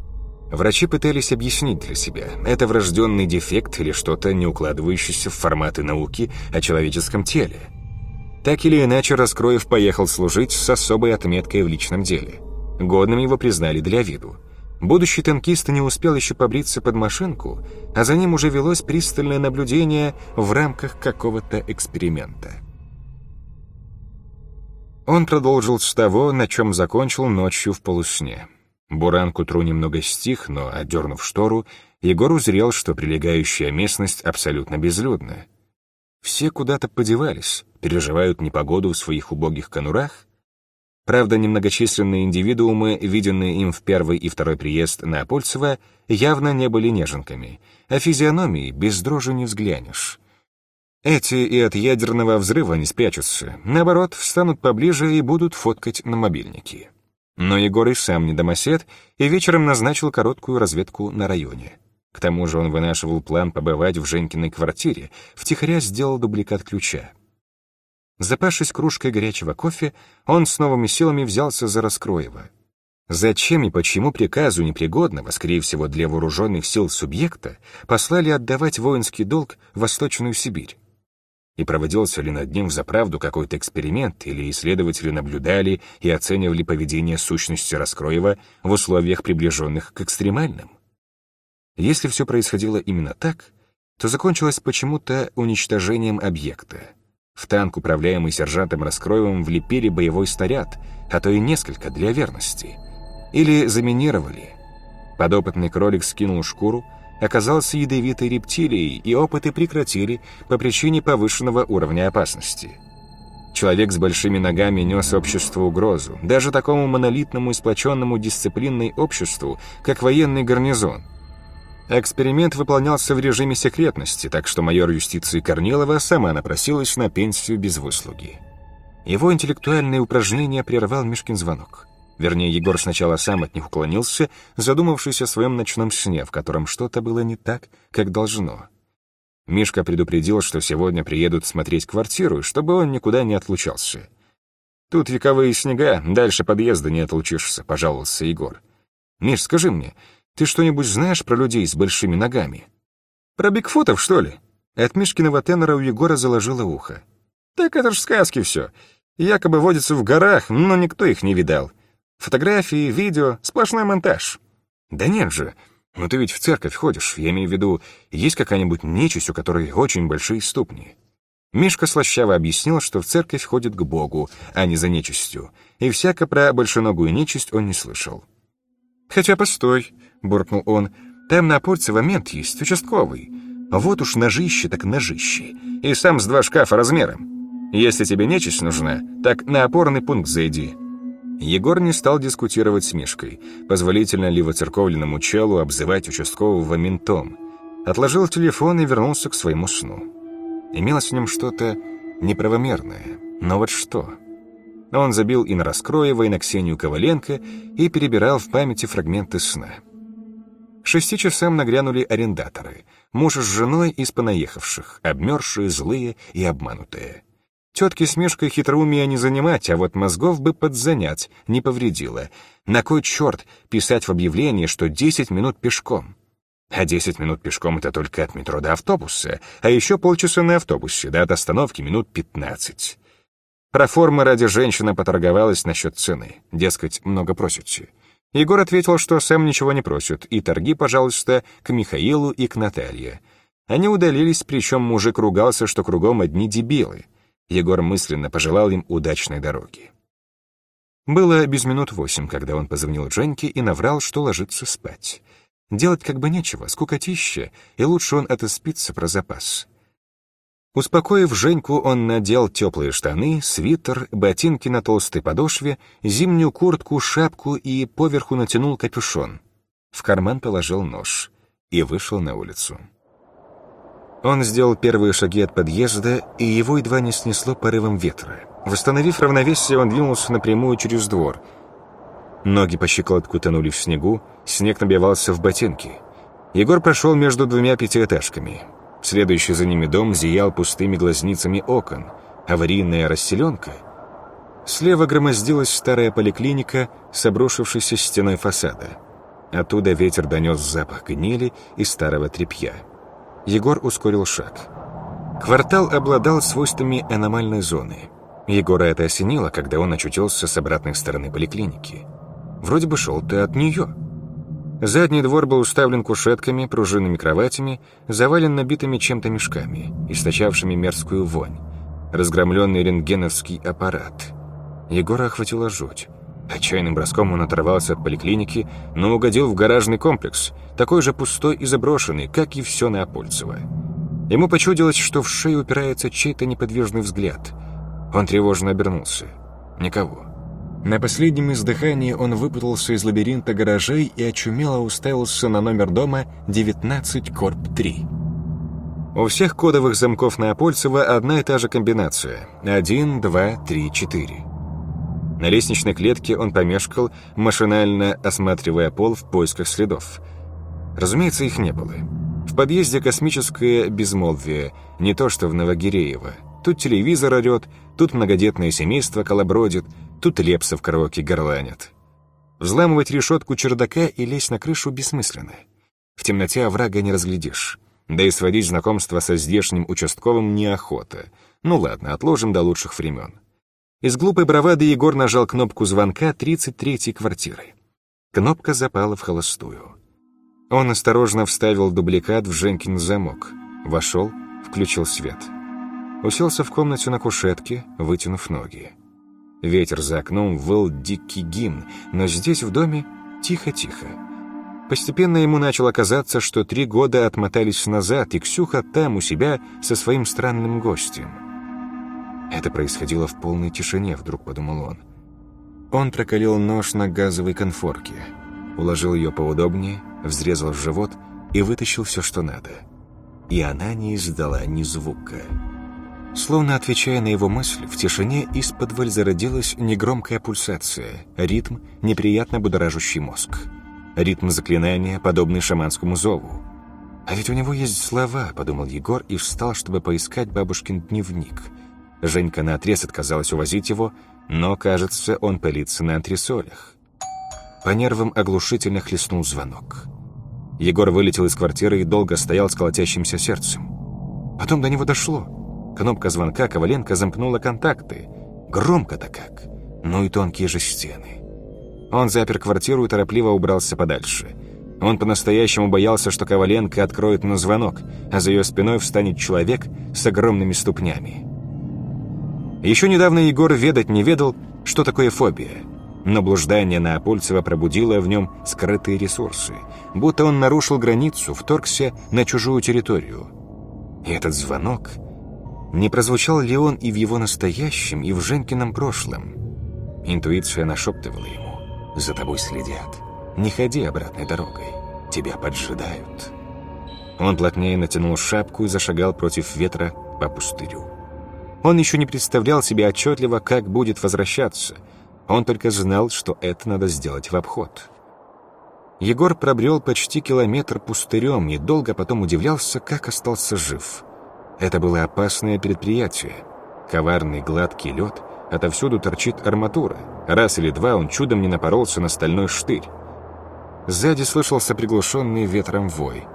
Врачи пытались объяснить для себя, это врожденный дефект или что-то, не укладывающееся в форматы науки о человеческом теле. Так или иначе, Раскроев поехал служить с особой отметкой в личном деле. Годным его признали для виду. Будущий танкист не успел еще побриться под машинку, а за ним уже велось пристальное наблюдение в рамках какого-то эксперимента. Он продолжил с того, на чем закончил ночью в полусне. Буран к утру немного стих, но, отдернув штору, Егор узрел, что прилегающая местность абсолютно безлюдна. Все куда-то подевались, переживают непогоду в своих убогих конурах. Правда, немногочисленные индивидуумы, виденные им в первый и второй приезд на Апольцево, явно не были неженками, а физиономии без дрожи не взглянешь. Эти и от ядерного взрыва не спрячутся, наоборот, встанут поближе и будут фоткать на мобильники. Но Егор и сам не домосед, и вечером назначил короткую разведку на районе. К тому же он вынашивал план побывать в Женькиной квартире, втихаря сделал дубликат ключа. Запавшись кружкой горячего кофе, он с новыми силами взялся за Раскроева. Зачем и почему приказу непригодного, скорее всего, для вооруженных сил субъекта, послали отдавать воинский долг в Восточную Сибирь? И проводился ли над ним взаправду какой-то эксперимент, или исследователи наблюдали и оценивали поведение сущности Раскроева в условиях, приближенных к экстремальным. Если все происходило именно так, то закончилось почему-то уничтожением объекта. В танк, управляемый сержантом Раскроевым, влепили боевой снаряд, а то и несколько для верности. Или заминировали. Подопытный кролик скинул шкуру, оказался ядовитой рептилией, и опыты прекратили по причине повышенного уровня опасности. Человек с большими ногами нес обществу угрозу, даже такому монолитному и сплоченному дисциплинной обществу, как военный гарнизон. Эксперимент выполнялся в режиме секретности, так что майор юстиции Корнилова сама напросилась на пенсию без выслуги. Его интеллектуальные упражнения прервал Мишкин звонок. Вернее, Егор сначала сам от них уклонился, задумавшись о своем ночном сне, в котором что-то было не так, как должно. Мишка предупредил, что сегодня приедут смотреть квартиру, чтобы он никуда не отлучался. «Тут вековые снега, дальше подъезда не отлучишься», — пожаловался Егор. «Миш, скажи мне, ты что-нибудь знаешь про людей с большими ногами?» «Про Бигфутов, что ли?» От Мишкиного тенора у Егора заложило ухо. «Так это ж сказки все. Якобы водятся в горах, но никто их не видал. Фотографии, видео, сплошной монтаж. Да нет же, ну ты ведь в церковь ходишь, я имею в виду, есть какая-нибудь нечисть, у которой очень большие ступни. Мишка слащаво объяснил, что в церковь ходит к Богу, а не за нечистью, и всяко про большеногую нечисть он не слышал. «Хотя постой», — буркнул он, — «там на Апольцево мент есть, участковый. Вот уж ножище так ножище, и сам с два шкафа размером. Если тебе нечисть нужна, так на опорный пункт зайди». Егор не стал дискутировать с Мишкой, позволительно ли воцерковленному челу обзывать участкового ментом. Отложил телефон и вернулся к своему сну. Имелось в нем что-то неправомерное, но вот что? Он забил и на Раскроева, и на Ксению Коваленко и перебирал в памяти фрагменты сна. К шести часам нагрянули арендаторы, муж с женой из понаехавших, обмерзшие, злые и обманутые. Тетки с Мишкой хитроумия не занимать, а вот мозгов бы подзанять, не повредило. На кой черт писать в объявлении, что 10 минут пешком? А 10 минут пешком — это только от метро до автобуса, а еще полчаса на автобусе, да от остановки минут 15. Про формы ради женщина поторговалась насчет цены, дескать, много просите. Егор ответил, что сам ничего не просит, и торги, пожалуйста, к Михаилу и к Наталье. Они удалились, причем мужик ругался, что кругом одни дебилы — Егор мысленно пожелал им удачной дороги. Было без минут восемь, когда он позвонил Женьке и наврал, что ложится спать. Делать как бы нечего, скукотища, и лучше он отоспится про запас. Успокоив Женьку, он надел теплые штаны, свитер, ботинки на толстой подошве, зимнюю куртку, шапку и поверху натянул капюшон. В карман положил нож и вышел на улицу. Он сделал первые шаги от подъезда, и его едва не снесло порывом ветра. Восстановив равновесие, он двинулся напрямую через двор. Ноги по щиколотку тонули в снегу, снег набивался в ботинки. Егор прошел между двумя пятиэтажками. Следующий за ними дом зиял пустыми глазницами окон. Аварийная расселенка. Слева громоздилась старая поликлиника с обрушившейся стеной фасада. Оттуда ветер донес запах гнили и старого тряпья. Егор ускорил шаг. Квартал обладал свойствами аномальной зоны. Егора это осенило, когда он очутился с обратной стороны поликлиники. Вроде бы шел ты от нее. Задний двор был уставлен кушетками, пружинными кроватями, завален набитыми чем-то мешками, источавшими мерзкую вонь. Разгромленный рентгеновский аппарат. Егора охватила жуть. Отчаянным броском он оторвался от поликлиники, но угодил в гаражный комплекс, такой же пустой и заброшенный, как и все на Апольцево. Ему почудилось, что в шею упирается чей-то неподвижный взгляд. Он тревожно обернулся. Никого. На последнем издыхании он выпутался из лабиринта гаражей и очумело уставился на номер дома 19 Корп 3. У всех кодовых замков на Апольцево одна и та же комбинация – 1, 2, 3, 4. На лестничной клетке он помешкал, машинально осматривая пол в поисках следов. Разумеется, их не было. В подъезде космическое безмолвие, не то что в Новогиреево. Тут телевизор орет, тут многодетное семейство колобродит – Тут Лепса в караоке горланят. Взламывать решетку чердака и лезть на крышу бессмысленно. В темноте оврага не разглядишь. Да и сводить знакомство со здешним участковым неохота. Ну ладно, отложим до лучших времен. Из глупой бравады Егор нажал кнопку звонка 33-й квартиры. Кнопка запала в холостую. Он осторожно вставил дубликат в Женькин замок. Вошел, включил свет. Уселся в комнате на кушетке, вытянув ноги. Ветер за окном выл дикий гимн, но здесь, в доме, тихо-тихо. Постепенно ему начало казаться, что три года отмотались назад, и Ксюха там, у себя, со своим странным гостем. Это происходило в полной тишине, вдруг подумал он. Он прокалил нож на газовой конфорке, уложил ее поудобнее, взрезал живот и вытащил все, что надо. И она не издала ни звука. Словно отвечая на его мысль, в тишине из-под зародилась негромкая пульсация, ритм, неприятно будоражащий мозг. Ритм заклинания, подобный шаманскому зову. «А ведь у него есть слова», — подумал Егор и встал, чтобы поискать бабушкин дневник. Женька наотрез отказалась увозить его, но, кажется, он пылится на антресолях. По нервам оглушительно хлестнул звонок. Егор вылетел из квартиры и долго стоял с колотящимся сердцем. Потом до него дошло — Кнопка звонка Коваленко замкнула контакты. Громко-то как. Ну и тонкие же стены. Он запер квартиру и торопливо убрался подальше. Он по-настоящему боялся, что Коваленко откроет на звонок, а за ее спиной встанет человек с огромными ступнями. Еще недавно Егор ведать не ведал, что такое фобия. Но блуждание на Апольцево пробудило в нем скрытые ресурсы, будто он нарушил границу, вторгся на чужую территорию. И этот звонок не прозвучал ли он и в его настоящем, и в Женькином прошлом? Интуиция нашептывала ему. «За тобой следят. Не ходи обратной дорогой. Тебя поджидают». Он плотнее натянул шапку и зашагал против ветра по пустырю. Он еще не представлял себе отчетливо, как будет возвращаться. Он только знал, что это надо сделать в обход. Егор пробрел почти километр пустырем и долго потом удивлялся, как остался жив. Это было опасное предприятие. Коварный гладкий лед, отовсюду торчит арматура. Раз или два он чудом не напоролся на стальной штырь. Сзади слышался приглушенный ветром вой.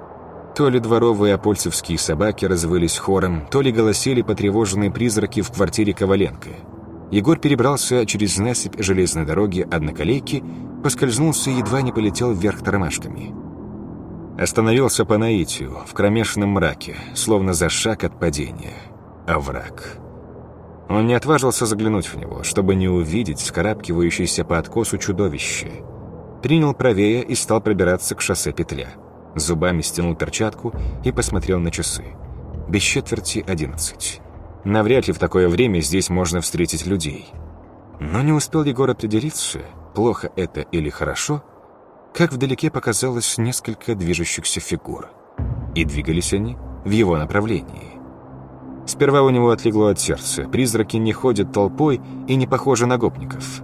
То ли дворовые апольцевские собаки развылись хором, то ли голосили потревоженные призраки в квартире Коваленко. Егор перебрался через насыпь железной дороги одноколейки, поскользнулся и едва не полетел вверх тормашками. Остановился по наитию, в кромешном мраке, словно за шаг от падения. Овраг. Он не отважился заглянуть в него, чтобы не увидеть скарабкивающееся по откосу чудовище. Принял правее и стал пробираться к шоссе петля. Зубами стянул перчатку и посмотрел на часы. без четверти одиннадцать. Навряд ли в такое время здесь можно встретить людей. Но не успел Егор определиться, плохо это или хорошо, как вдалеке показалось несколько движущихся фигур. И двигались они в его направлении. Сперва у него отлегло от сердца, призраки не ходят толпой и не похожи на гопников.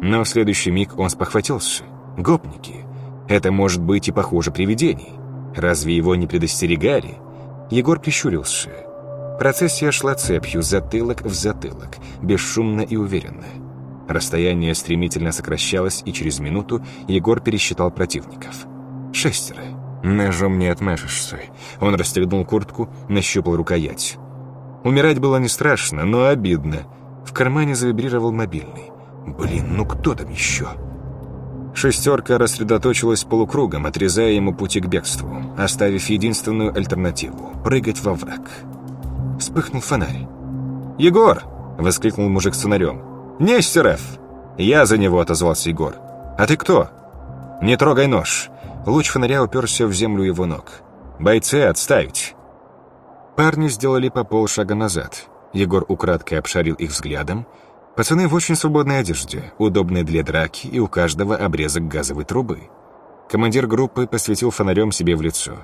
Но в следующий миг он спохватился. Гопники. Это может быть и похоже привидений. Разве его не предостерегали? Егор прищурился. Процессия шла цепью, затылок в затылок, бесшумно и уверенно. Расстояние стремительно сокращалось, и через минуту Егор пересчитал противников. Шестеро. Ножом не отмашешься. Он расстегнул куртку, нащупал рукоять. Умирать было не страшно, но обидно. В кармане завибрировал мобильный. «Блин, ну кто там еще?» Шестерка рассредоточилась полукругом, отрезая ему пути к бегству, оставив единственную альтернативу — прыгать во враг. Вспыхнул фонарь. «Егор!» — воскликнул мужик с фонарем. «Нестеров!» «Я за него!» — отозвался Егор. «А ты кто?» «Не трогай нож!» Луч фонаря уперся в землю его ног. «Бойцы, отставить!» Парни сделали по полшага назад. Егор украдкой обшарил их взглядом — Пацаны в очень свободной одежде, удобной для драки, и у каждого обрезок газовой трубы. Командир группы посветил фонарем себе в лицо.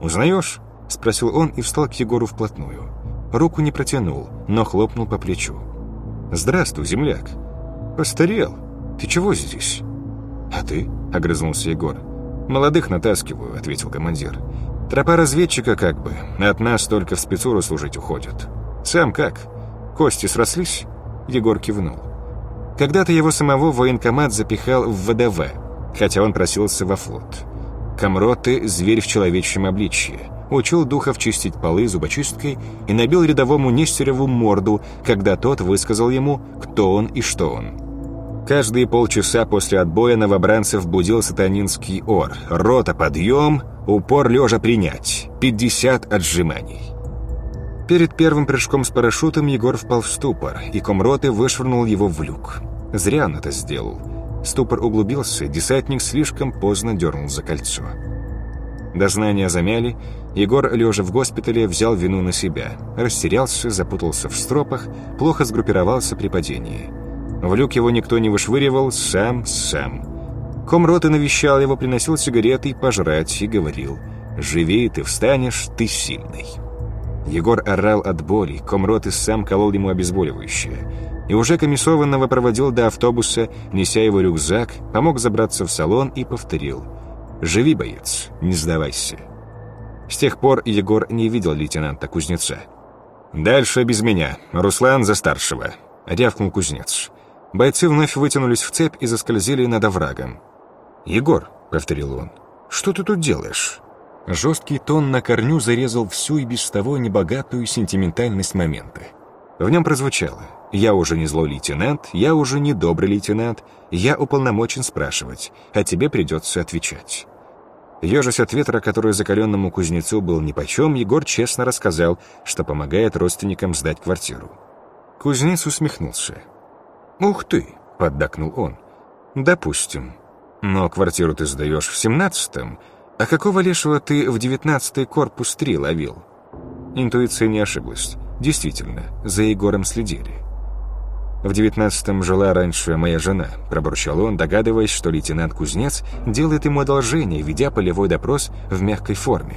«Узнаешь?» — спросил он и встал к Егору вплотную. Руку не протянул, но хлопнул по плечу. «Здравствуй, земляк!» «Постарел. Ты чего здесь?» «А ты?» — огрызнулся Егор. «Молодых натаскиваю», — ответил командир. «Тропа разведчика как бы. От нас только в спецуру служить уходят. Сам как? Кости срослись?» Егор кивнул. Когда-то его самого военкомат запихал в ВДВ, хотя он просился во флот. Камроты – зверь в человечьем обличье. Учил духов чистить полы зубочисткой и набил рядовому Нестерову морду, когда тот высказал ему, кто он и что он. Каждые полчаса после отбоя новобранцев будил сатанинский ор. Рота подъем, упор лежа принять, 50 отжиманий. Перед первым прыжком с парашютом Егор впал в ступор, и комроты вышвырнул его в люк. Зря он это сделал. Ступор углубился, десантник слишком поздно дернул за кольцо. Дознание замяли, Егор, лежа в госпитале, взял вину на себя. Растерялся, запутался в стропах, плохо сгруппировался при падении. В люк его никто не вышвыривал, сам, сам. Комроты навещал его, приносил сигареты и пожрать, и говорил «Живи, ты встанешь, ты сильный». Егор орал от боли, комрот и сам колол ему обезболивающее. И уже комиссованного проводил до автобуса, неся его рюкзак, помог забраться в салон и повторил. «Живи, боец, не сдавайся». С тех пор Егор не видел лейтенанта Кузнеца. «Дальше без меня. Руслан за старшего», — рявкнул Кузнец. Бойцы вновь вытянулись в цепь и заскользили над оврагом. «Егор», — повторил он, — «что ты тут делаешь?» Жесткий тон на корню зарезал всю и без того небогатую сентиментальность момента. В нем прозвучало «Я уже не злой лейтенант, я уже не добрый лейтенант, я уполномочен спрашивать, а тебе придется отвечать». Ежась от ветра, который закаленному кузнецу был нипочем, Егор честно рассказал, что помогает родственникам сдать квартиру. Кузнец усмехнулся. «Ух ты!» — поддакнул он. «Допустим. Но квартиру ты сдаешь в семнадцатом, «А какого лешего ты в девятнадцатый корпус 3 ловил?» Интуиция не ошиблась. Действительно, за Егором следили. «В девятнадцатом жила раньше моя жена», — пробурчал он, догадываясь, что лейтенант Кузнец делает ему одолжение, ведя полевой допрос в мягкой форме.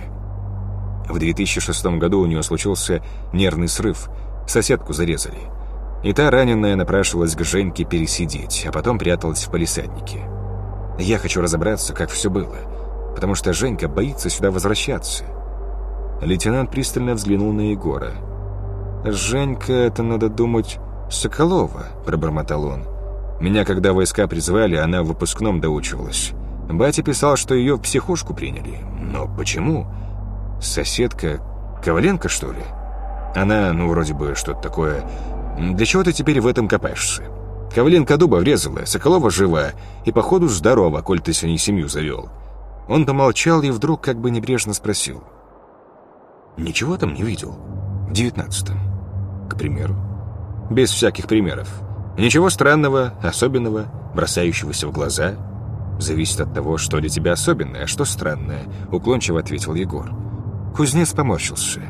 В 2006 году у нее случился нервный срыв, соседку зарезали. И та раненая напрашивалась к Женьке пересидеть, а потом пряталась в палисаднике. Я хочу разобраться, как все было потому что Женька боится сюда возвращаться. Лейтенант пристально взглянул на Егора. «Женька, это надо думать, Соколова», — пробормотал он. «Меня, когда войска призвали, она в выпускном доучивалась. Батя писал, что ее в психушку приняли. Но почему? Соседка Коваленко, что ли? Она, ну, вроде бы, что-то такое... Для чего ты теперь в этом копаешься? Коваленко дуба врезала, Соколова жива, и, походу, здорова, коль ты с ней семью завел. Он помолчал и вдруг как бы небрежно спросил. «Ничего там не видел? В девятнадцатом, к примеру?» «Без всяких примеров. Ничего странного, особенного, бросающегося в глаза. Зависит от того, что для тебя особенное, а что странное», — уклончиво ответил Егор. Кузнец поморщился.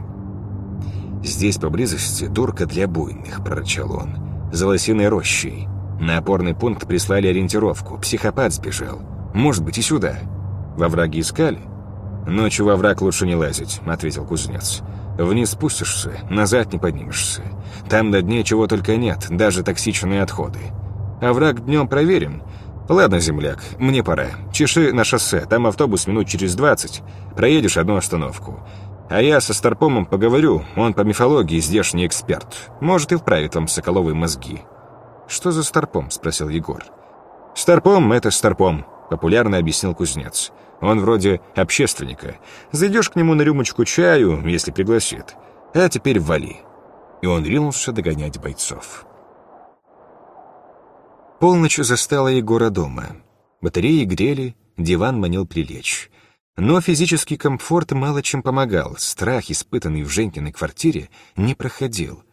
«Здесь поблизости дурка для буйных», — прорычал он. «За лосиной рощей. На опорный пункт прислали ориентировку. Психопат сбежал. Может быть, и сюда. Во враге искали?» «Ночью во враг лучше не лазить», — ответил кузнец. «Вниз спустишься, назад не поднимешься. Там на дне чего только нет, даже токсичные отходы. А враг днем проверим. Ладно, земляк, мне пора. Чеши на шоссе, там автобус минут через двадцать. Проедешь одну остановку. А я со Старпомом поговорю, он по мифологии здешний эксперт. Может, и вправит вам соколовые мозги». «Что за Старпом?» — спросил Егор. «Старпом — это Старпом», — популярно объяснил кузнец. «Он вроде общественника. Зайдешь к нему на рюмочку чаю, если пригласит. А теперь вали». И он ринулся догонять бойцов. Полночь застала Егора дома. Батареи грели, диван манил прилечь. Но физический комфорт мало чем помогал, страх, испытанный в Женькиной квартире, не проходил.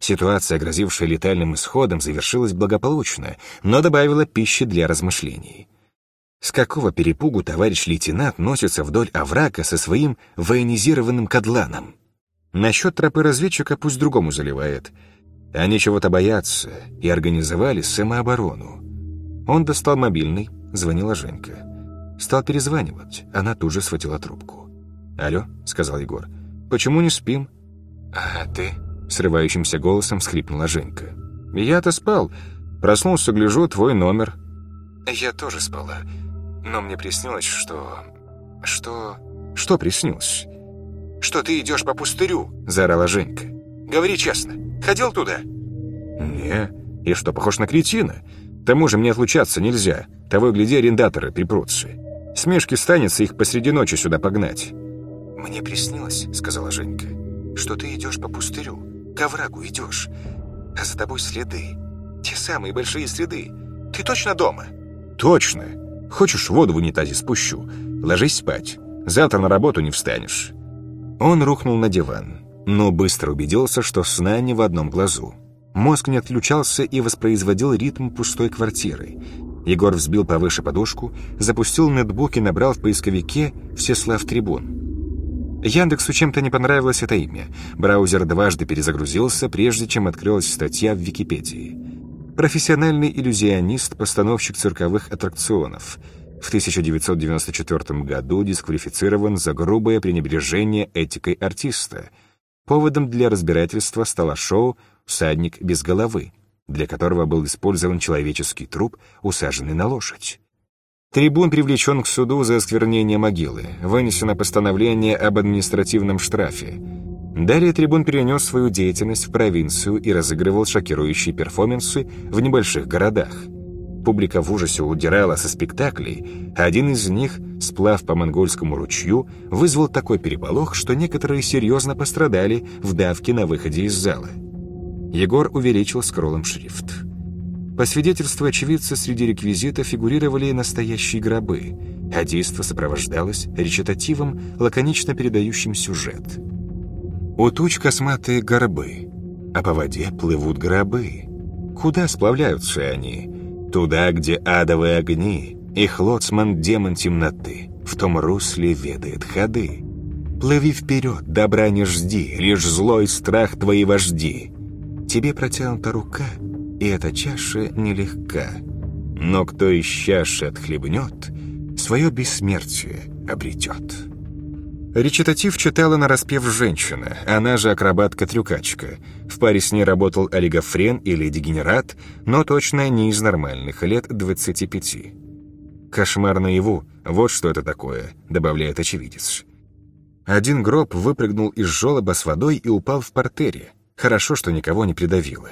Ситуация, грозившая летальным исходом, завершилась благополучно, но добавила пищи для размышлений. С какого перепугу товарищ лейтенант носится вдоль оврага со своим военизированным кадланом? Насчет тропы разведчика пусть другому заливает. Они чего-то боятся и организовали самооборону. Он достал мобильный, звонила Женька. Стал перезванивать, она тут же схватила трубку. «Алло», — сказал Егор, — «почему не спим?» «А ты?» Срывающимся голосом всхлипнула Женька. «Я-то спал. Проснулся, гляжу, твой номер». «Я тоже спала. Но мне приснилось, что... Что... Что приснилось?» «Что ты идешь по пустырю?» — заорала Женька. «Говори честно. Ходил туда?» «Не. И что, похож на кретина? К тому же мне отлучаться нельзя. Того и гляди, арендаторы припрутся. Смешки станется их посреди ночи сюда погнать». «Мне приснилось», — сказала Женька, — «что ты идешь по пустырю к оврагу идешь, а за тобой следы. Те самые большие следы. Ты точно дома?» «Точно. Хочешь, воду в унитазе спущу? Ложись спать. Завтра на работу не встанешь». Он рухнул на диван, но быстро убедился, что сна не в одном глазу. Мозг не отключался и воспроизводил ритм пустой квартиры. Егор взбил повыше подушку, запустил нетбук и набрал в поисковике «Всеслав Трибун». Яндексу чем-то не понравилось это имя. Браузер дважды перезагрузился, прежде чем открылась статья в Википедии. Профессиональный иллюзионист, постановщик цирковых аттракционов. В 1994 году дисквалифицирован за грубое пренебрежение этикой артиста. Поводом для разбирательства стало шоу «Всадник без головы», для которого был использован человеческий труп, усаженный на лошадь. Трибун привлечен к суду за осквернение могилы. Вынесено постановление об административном штрафе. Далее трибун перенес свою деятельность в провинцию и разыгрывал шокирующие перформансы в небольших городах. Публика в ужасе удирала со спектаклей, а один из них, сплав по монгольскому ручью, вызвал такой переполох, что некоторые серьезно пострадали в давке на выходе из зала. Егор увеличил скроллом шрифт. По свидетельству очевидца, среди реквизита фигурировали настоящие гробы, а действо сопровождалось речитативом, лаконично передающим сюжет. У туч косматые горбы, а по воде плывут гробы. Куда сплавляются они? Туда, где адовые огни, их лоцман демон темноты, в том русле ведает ходы. Плыви вперед, добра не жди, лишь злой страх твои вожди. Тебе протянута рука — и эта чаша нелегка. Но кто из чаши отхлебнет, свое бессмертие обретет. Речитатив читала на распев женщина, она же акробатка-трюкачка. В паре с ней работал олигофрен или дегенерат, но точно не из нормальных, лет 25. «Кошмар наяву, вот что это такое», — добавляет очевидец. Один гроб выпрыгнул из желоба с водой и упал в портере. Хорошо, что никого не придавило.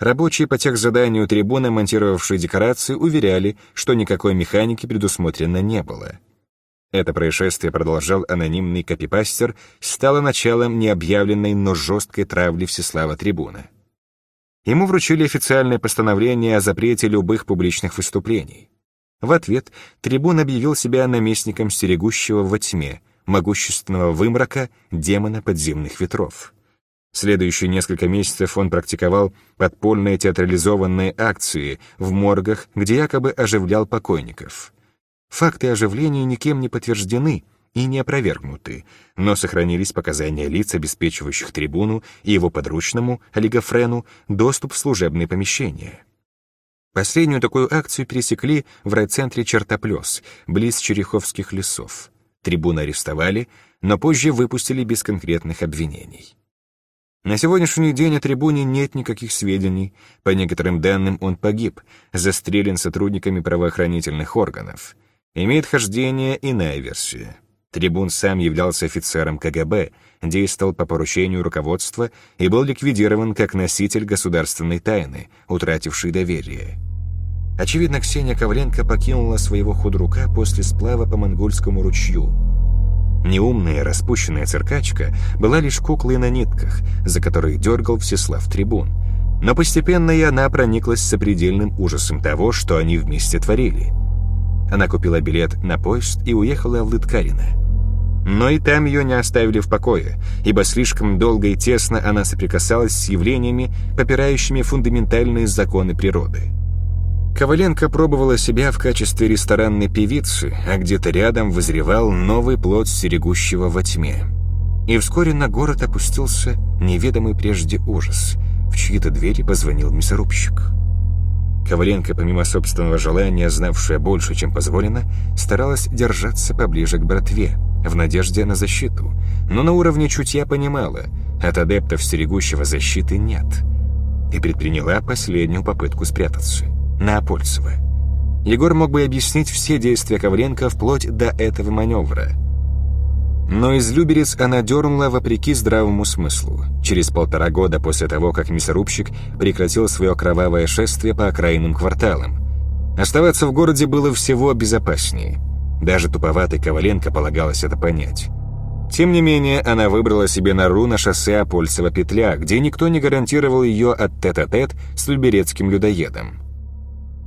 Рабочие по техзаданию трибуны, монтировавшие декорации, уверяли, что никакой механики предусмотрено не было. Это происшествие, продолжал анонимный копипастер, стало началом необъявленной, но жесткой травли Всеслава Трибуна. Ему вручили официальное постановление о запрете любых публичных выступлений. В ответ трибун объявил себя наместником стерегущего во тьме, могущественного вымрака демона подземных ветров. Следующие несколько месяцев он практиковал подпольные театрализованные акции в моргах, где якобы оживлял покойников. Факты оживления никем не подтверждены, и не опровергнуты, но сохранились показания лиц, обеспечивающих трибуну и его подручному, олигофрену, доступ в служебные помещения. Последнюю такую акцию пересекли в райцентре Чертоплес, близ Череховских лесов. Трибуну арестовали, но позже выпустили без конкретных обвинений. На сегодняшний день о трибуне нет никаких сведений. По некоторым данным, он погиб, застрелен сотрудниками правоохранительных органов. Имеет хождение иная версия. Трибун сам являлся офицером КГБ, действовал по поручению руководства и был ликвидирован как носитель государственной тайны, утративший доверие. Очевидно, Ксения Ковленко покинула своего худрука после сплава по монгольскому ручью. Неумная, распущенная циркачка была лишь куклой на нитках, за которой дергал Всеслав Трибун. Но постепенно и она прониклась сопредельным ужасом того, что они вместе творили. Она купила билет на поезд и уехала в Лыткарино. Но и там ее не оставили в покое, ибо слишком долго и тесно она соприкасалась с явлениями, попирающими фундаментальные законы природы. Коваленко пробовала себя в качестве ресторанной певицы, а где-то рядом вызревал новый плод стерегущего во тьме. И вскоре на город опустился неведомый прежде ужас. В чьи-то двери позвонил мясорубщик. Коваленко, помимо собственного желания, знавшая больше, чем позволено, старалась держаться поближе к братве, в надежде на защиту, но на уровне чутья понимала, от адептов стерегущего защиты нет, и предприняла последнюю попытку спрятаться — на Апольцева. Егор мог бы объяснить все действия Коваленко вплоть до этого маневра. Но из Люберец она дернула вопреки здравому смыслу. Через полтора года после того, как мясорубщик прекратил свое кровавое шествие по окраинным кварталам. Оставаться в городе было всего безопаснее. Даже туповатый Коваленко полагалось это понять. Тем не менее, она выбрала себе нору на шоссе Апольцева-Петля, где никто не гарантировал ее от тет-а-тет -тет с люберецким людоедом.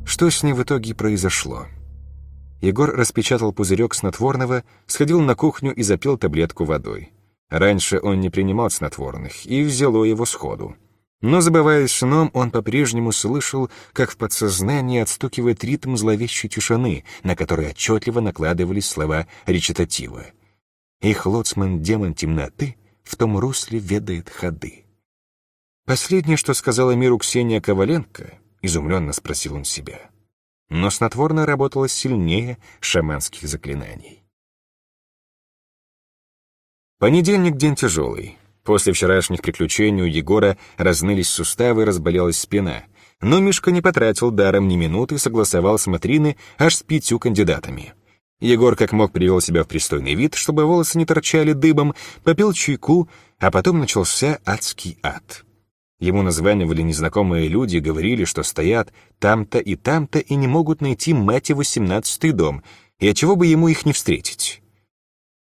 Что с ней в итоге произошло? Егор распечатал пузырек снотворного, сходил на кухню и запил таблетку водой. Раньше он не принимал снотворных, и взяло его сходу. Но, забываясь сном, он по-прежнему слышал, как в подсознании отстукивает ритм зловещей тишины, на который отчетливо накладывались слова речитатива. «Их лоцман, демон темноты, в том русле ведает ходы». Последнее, что сказала миру Ксения Коваленко, Изумленно спросил он себя. Но снотворное работало сильнее шаманских заклинаний. Понедельник — день тяжелый. После вчерашних приключений у Егора разнылись суставы разболелась спина. Но Мишка не потратил даром ни минуты и согласовал с Матрины аж с пятью кандидатами. Егор как мог привел себя в пристойный вид, чтобы волосы не торчали дыбом, попил чайку, а потом начался адский ад. Ему названивали незнакомые люди говорили, что стоят там-то и там-то и не могут найти мать его семнадцатый дом, и отчего бы ему их не встретить.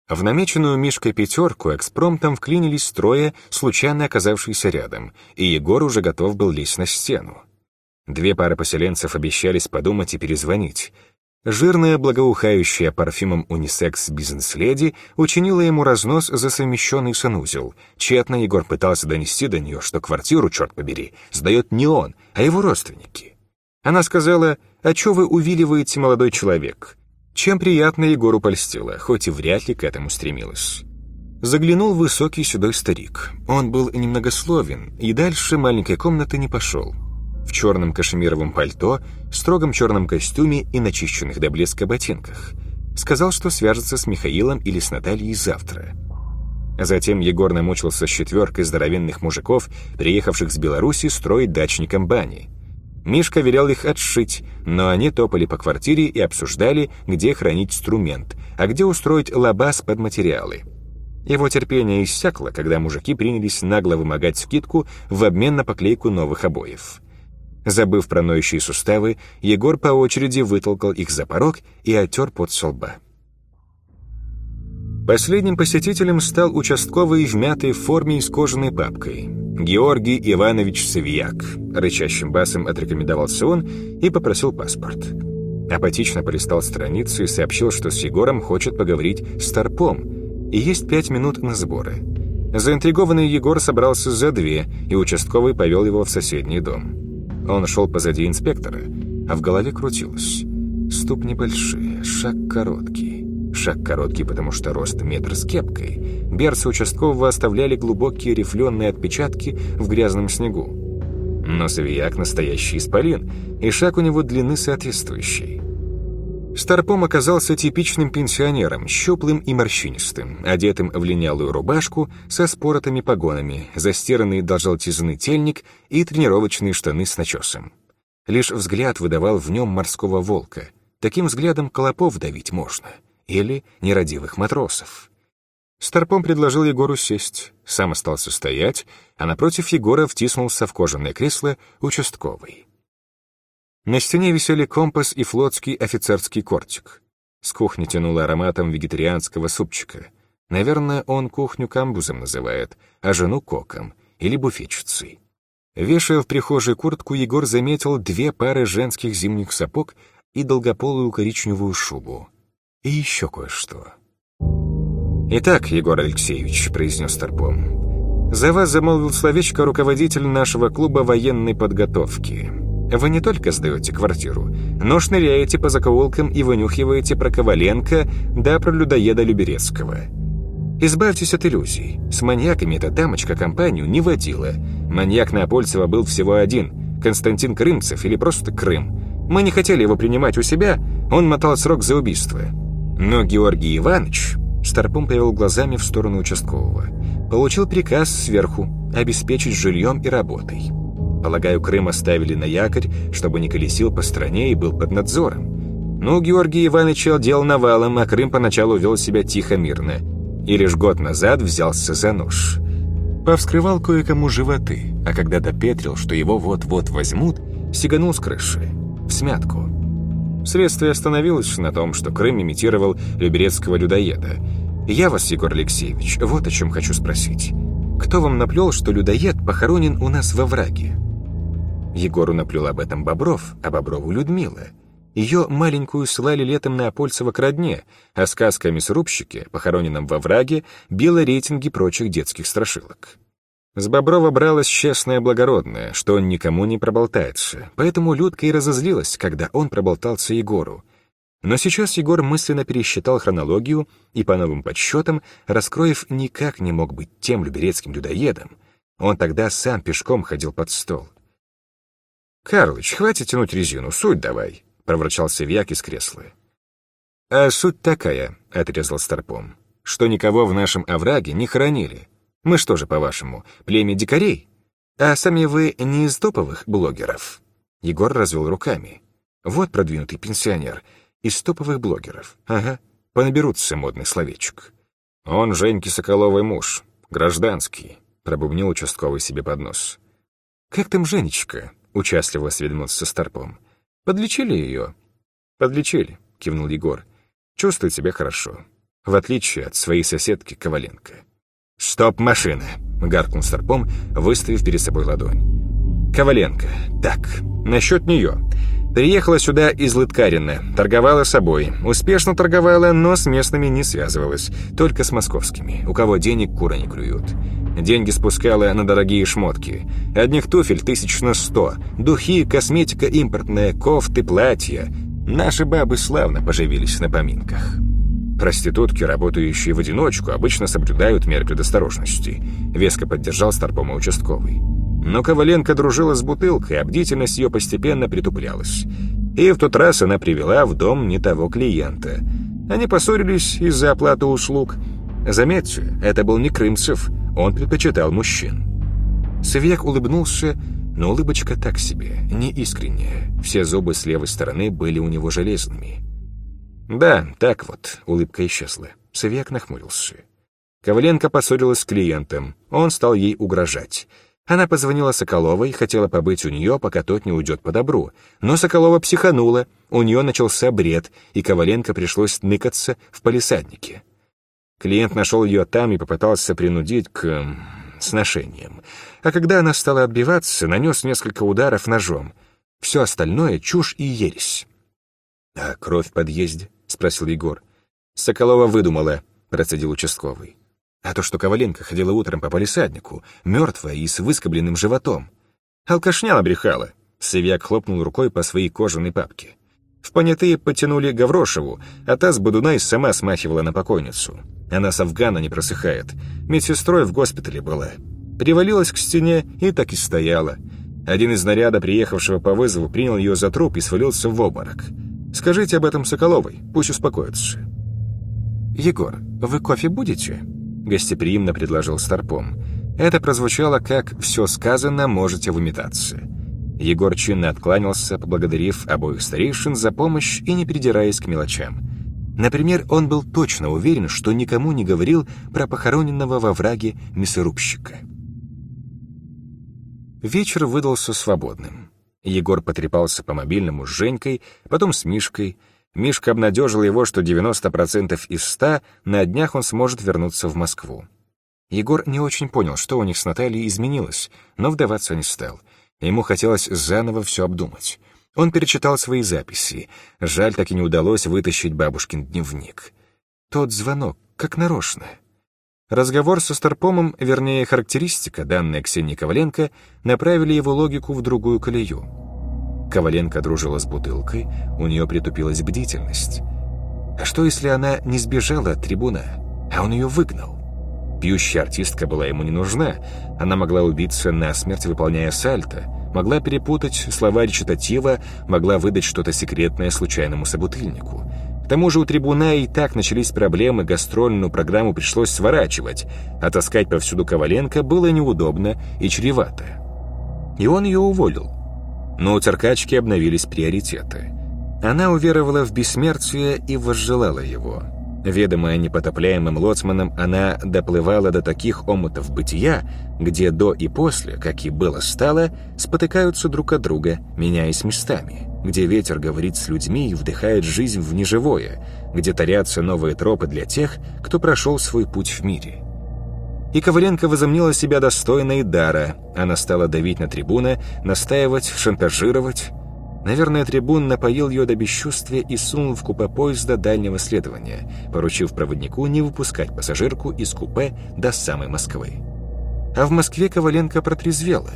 В намеченную Мишкой пятерку экспромтом вклинились трое, случайно оказавшиеся рядом, и Егор уже готов был лезть на стену. Две пары поселенцев обещались подумать и перезвонить. Жирная, благоухающая парфюмом унисекс бизнес-леди учинила ему разнос за совмещенный санузел. Тщетно Егор пытался донести до нее, что квартиру, черт побери, сдает не он, а его родственники. Она сказала, «А чё вы увиливаете, молодой человек?» Чем приятно Егору польстила, хоть и вряд ли к этому стремилась. Заглянул высокий седой старик. Он был немногословен, и дальше маленькой комнаты не пошел в черном кашемировом пальто, строгом черном костюме и начищенных до блеска ботинках. Сказал, что свяжется с Михаилом или с Натальей завтра. Затем Егор намучился с четверкой здоровенных мужиков, приехавших с Беларуси строить дачникам бани. Мишка велел их отшить, но они топали по квартире и обсуждали, где хранить инструмент, а где устроить лабаз под материалы. Его терпение иссякло, когда мужики принялись нагло вымогать скидку в обмен на поклейку новых обоев. Забыв про ноющие суставы, Егор по очереди вытолкал их за порог и оттер под со лба. Последним посетителем стал участковый в мятой форме и с кожаной папкой. Георгий Иванович Савияк. Рычащим басом отрекомендовался он и попросил паспорт. Апатично полистал страницу и сообщил, что с Егором хочет поговорить с Торпом, и есть пять минут на сборы. Заинтригованный Егор собрался за две, и участковый повел его в соседний дом. Он шел позади инспектора, а в голове крутилось. Ступни большие, шаг короткий, Шаг короткий, потому что рост метр с кепкой. Берцы участкового оставляли глубокие рифленые отпечатки в грязном снегу. Но Савияк настоящий исполин, и шаг у него длины соответствующий. Старпом оказался типичным пенсионером, щуплым и морщинистым, одетым в линялую рубашку со споротыми погонами, застиранный до желтизны тельник и тренировочные штаны с начесом. Лишь взгляд выдавал в нем морского волка. Таким взглядом колопов давить можно. Или нерадивых матросов. Старпом предложил Егору сесть, сам остался стоять, а напротив Егора втиснулся в кожаное кресло участковый. На стене висели компас и флотский офицерский кортик. С кухни тянуло ароматом вегетарианского супчика. Наверное, он кухню камбузом называет, а жену коком или буфетчицей. Вешая в прихожей куртку, Егор заметил две пары женских зимних сапог и долгополую коричневую шубу. И еще кое-что. «Итак, Егор Алексеевич», — произнес Старпом, — «за вас замолвил словечко руководитель нашего клуба военной подготовки». Вы не только сдаете квартиру, но шныряете по закоулкам и вынюхиваете про Коваленко да про людоеда Люберецкого. Избавьтесь от иллюзий. С маньяками эта дамочка компанию не водила. Маньяк на Апольцева был всего один — Константин Крымцев или просто Крым. Мы не хотели его принимать у себя, он мотал срок за убийство. Но Георгий Иванович, Старпом повел глазами в сторону участкового, получил приказ сверху обеспечить жильем и работой. Полагаю, Крым оставили на якорь, чтобы не колесил по стране и был под надзором. Ну, Георгий Иванович дел навалом, а Крым поначалу вел себя тихо-мирно. И лишь год назад взялся за нож. Повскрывал кое-кому животы, а когда допетрил, что его вот-вот возьмут, сиганул с крыши. В смятку. Следствие остановилось на том, что Крым имитировал люберецкого людоеда. Я вас, Егор Алексеевич, вот о чем хочу спросить. Кто вам наплел, что людоед похоронен у нас во враге? Егору наплел об этом Бобров, а Боброву Людмила. Ее маленькую слали летом на Апольцево к родне, а сказка о мясорубщике, похороненном во враге, била рейтинги прочих детских страшилок. С Боброва бралось честное благородное, что он никому не проболтается, поэтому Людка и разозлилась, когда он проболтался Егору. Но сейчас Егор мысленно пересчитал хронологию и, по новым подсчетам, Раскроев никак не мог быть тем люберецким людоедом. Он тогда сам пешком ходил под стол. «Карлыч, хватит тянуть резину, суть давай», — проворчал Севьяк из кресла. «А суть такая», — отрезал Старпом, «что никого в нашем овраге не хоронили. Мы что же, по-вашему, племя дикарей? А сами вы не из топовых блогеров?» Егор развел руками. «Вот продвинутый пенсионер. Из топовых блогеров. Ага, понаберутся модных словечек. Он Женьки Соколовый муж, гражданский», — пробубнил участковый себе под нос. «Как там Женечка?» Участливо осведомился Старпом. «Подлечили ее?» «Подлечили», — кивнул Егор. «Чувствует себя хорошо, в отличие от своей соседки Коваленко». «Стоп, машина!» — гаркнул Старпом, выставив перед собой ладонь. «Коваленко. Так, насчет нее. Приехала сюда из Лыткарина, торговала собой. Успешно торговала, но с местными не связывалась, только с московскими, у кого денег куры не клюют. Деньги спускала на дорогие шмотки. Одних туфель тысяч на сто. Духи, косметика импортная, кофты, платья. Наши бабы славно поживились на поминках. Проститутки, работающие в одиночку, обычно соблюдают меры предосторожности. Веско поддержал Старпома участковый. Но Коваленко дружила с бутылкой, а бдительность ее постепенно притуплялась. И в тот раз она привела в дом не того клиента. Они поссорились из-за оплаты услуг. Заметьте, это был не Крымцев, он предпочитал мужчин. Свек улыбнулся, но улыбочка так себе, не искренняя. Все зубы с левой стороны были у него железными. «Да, так вот», — улыбка исчезла. Свек нахмурился. Коваленко поссорилась с клиентом. Он стал ей угрожать. Она позвонила Соколовой, хотела побыть у нее, пока тот не уйдет по добру. Но Соколова психанула, у нее начался бред, и Коваленко пришлось ныкаться в палисаднике. Клиент нашел ее там и попытался принудить к... сношениям. А когда она стала отбиваться, нанес несколько ударов ножом. Все остальное — чушь и ересь. «А кровь в подъезде?» — спросил Егор. «Соколова выдумала», — процедил участковый. «А то, что Коваленко ходила утром по полисаднику, мертвая и с выскобленным животом. Алкашня набрехала». Севьяк хлопнул рукой по своей кожаной папке. В понятые потянули Гаврошеву, а та с Бодуна и сама смахивала на покойницу. Она с Афгана не просыхает. Медсестрой в госпитале была. Привалилась к стене и так и стояла. Один из наряда, приехавшего по вызову, принял ее за труп и свалился в обморок. Скажите об этом Соколовой, пусть успокоится. «Егор, вы кофе будете?» Гостеприимно предложил Старпом. Это прозвучало как «все сказано, можете выметаться». Егор чинно откланялся, поблагодарив обоих старейшин за помощь и не придираясь к мелочам. Например, он был точно уверен, что никому не говорил про похороненного во враге мясорубщика. Вечер выдался свободным. Егор потрепался по мобильному с Женькой, потом с Мишкой. Мишка обнадежил его, что 90% из 100 на днях он сможет вернуться в Москву. Егор не очень понял, что у них с Натальей изменилось, но вдаваться не стал. Ему хотелось заново все обдумать. Он перечитал свои записи. Жаль, так и не удалось вытащить бабушкин дневник. Тот звонок, как нарочно. Разговор со Старпомом, вернее, характеристика, данная Ксении Коваленко, направили его логику в другую колею. Коваленко дружила с бутылкой, у нее притупилась бдительность. А что, если она не сбежала от трибуна, а он ее выгнал? Пьющая артистка была ему не нужна, она могла убиться насмерть, выполняя сальто, могла перепутать слова речитатива, могла выдать что-то секретное случайному собутыльнику — к тому же у трибуна и так начались проблемы, гастрольную программу пришлось сворачивать, а таскать повсюду Коваленко было неудобно и чревато. И он ее уволил. Но у циркачки обновились приоритеты. Она уверовала в бессмертие и возжелала его. Ведомая непотопляемым лоцманом, она доплывала до таких омутов бытия, где до и после, как и было стало, спотыкаются друг от друга, меняясь местами где ветер говорит с людьми и вдыхает жизнь в неживое, где тарятся новые тропы для тех, кто прошел свой путь в мире. И Коваленко возомнила себя достойной дара. Она стала давить на трибуна, настаивать, шантажировать. Наверное, трибун напоил ее до бесчувствия и сунул в купе поезда дальнего следования, поручив проводнику не выпускать пассажирку из купе до самой Москвы. А в Москве Коваленко протрезвела.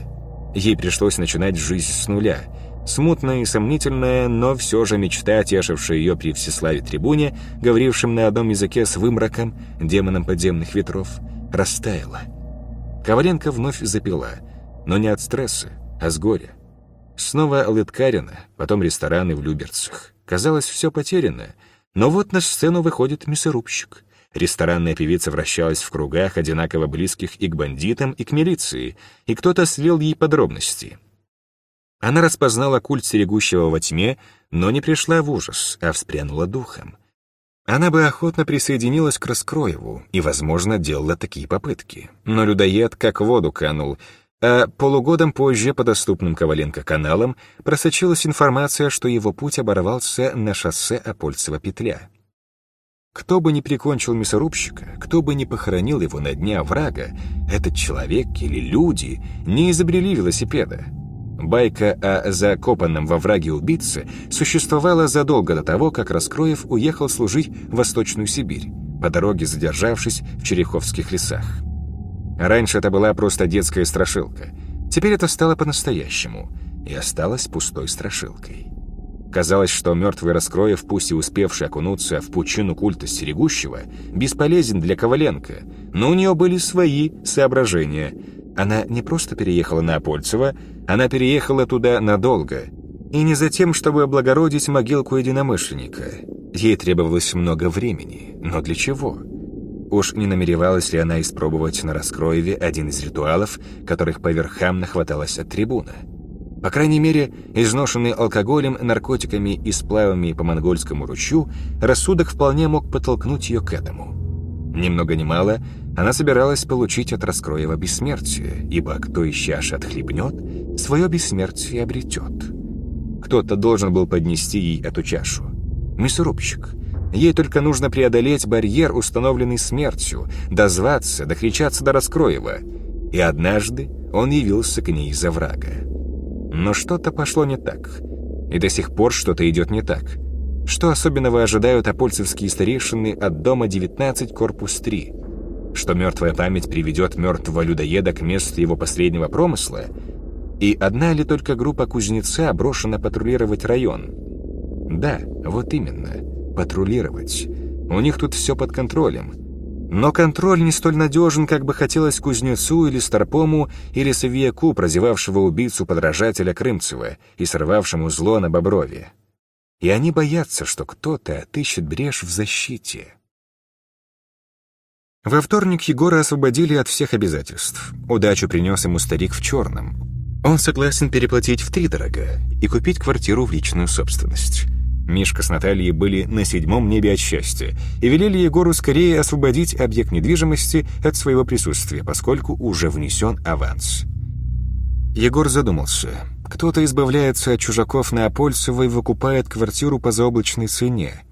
Ей пришлось начинать жизнь с нуля — Смутная и сомнительная, но все же мечта, тешившая ее при всеславе трибуне, говорившем на одном языке с вымраком, демоном подземных ветров, растаяла. Коваленко вновь запила, но не от стресса, а с горя. Снова Лыткарина, потом рестораны в Люберцах. Казалось, все потеряно, но вот на сцену выходит мясорубщик. Ресторанная певица вращалась в кругах, одинаково близких и к бандитам, и к милиции, и кто-то слил ей подробности — она распознала культ стерегущего во тьме, но не пришла в ужас, а вспрянула духом. Она бы охотно присоединилась к Раскроеву и, возможно, делала такие попытки. Но людоед как воду канул, а полугодом позже по доступным Коваленко каналам просочилась информация, что его путь оборвался на шоссе Апольцева-Петля. Кто бы ни прикончил мясорубщика, кто бы ни похоронил его на дне оврага, этот человек или люди не изобрели велосипеда. Байка о закопанном во враге убийце существовала задолго до того, как Раскроев уехал служить в Восточную Сибирь, по дороге задержавшись в Череховских лесах. Раньше это была просто детская страшилка. Теперь это стало по-настоящему и осталось пустой страшилкой. Казалось, что мертвый Раскроев, пусть и успевший окунуться в пучину культа Стерегущего, бесполезен для Коваленко, но у нее были свои соображения — она не просто переехала на Апольцево, она переехала туда надолго. И не за тем, чтобы облагородить могилку единомышленника. Ей требовалось много времени. Но для чего? Уж не намеревалась ли она испробовать на Раскроеве один из ритуалов, которых по верхам нахваталась от трибуна? По крайней мере, изношенный алкоголем, наркотиками и сплавами по монгольскому ручью, рассудок вполне мог подтолкнуть ее к этому. Ни много ни мало, она собиралась получить от Раскроева бессмертие, ибо кто из чаши отхлебнет, свое бессмертие обретет. Кто-то должен был поднести ей эту чашу. Мясорубщик. Ей только нужно преодолеть барьер, установленный смертью, дозваться, докричаться до Раскроева. И однажды он явился к ней из-за врага. Но что-то пошло не так. И до сих пор что-то идет не так. Что особенного ожидают апольцевские старейшины от дома 19, корпус 3? Что мертвая память приведет мертвого людоеда к месту его последнего промысла? И одна ли только группа кузнеца брошена патрулировать район? Да, вот именно, патрулировать. У них тут все под контролем. Но контроль не столь надежен, как бы хотелось кузнецу или старпому или совияку, прозевавшего убийцу-подражателя Крымцева и сорвавшему зло на Боброве. И они боятся, что кто-то отыщет брешь в защите. Во вторник Егора освободили от всех обязательств. Удачу принес ему старик в черном. Он согласен переплатить втридорога и купить квартиру в личную собственность. Мишка с Натальей были на седьмом небе от счастья и велели Егору скорее освободить объект недвижимости от своего присутствия, поскольку уже внесен аванс. Егор задумался. Кто-то избавляется от чужаков на Апольцево и выкупает квартиру по заоблачной цене.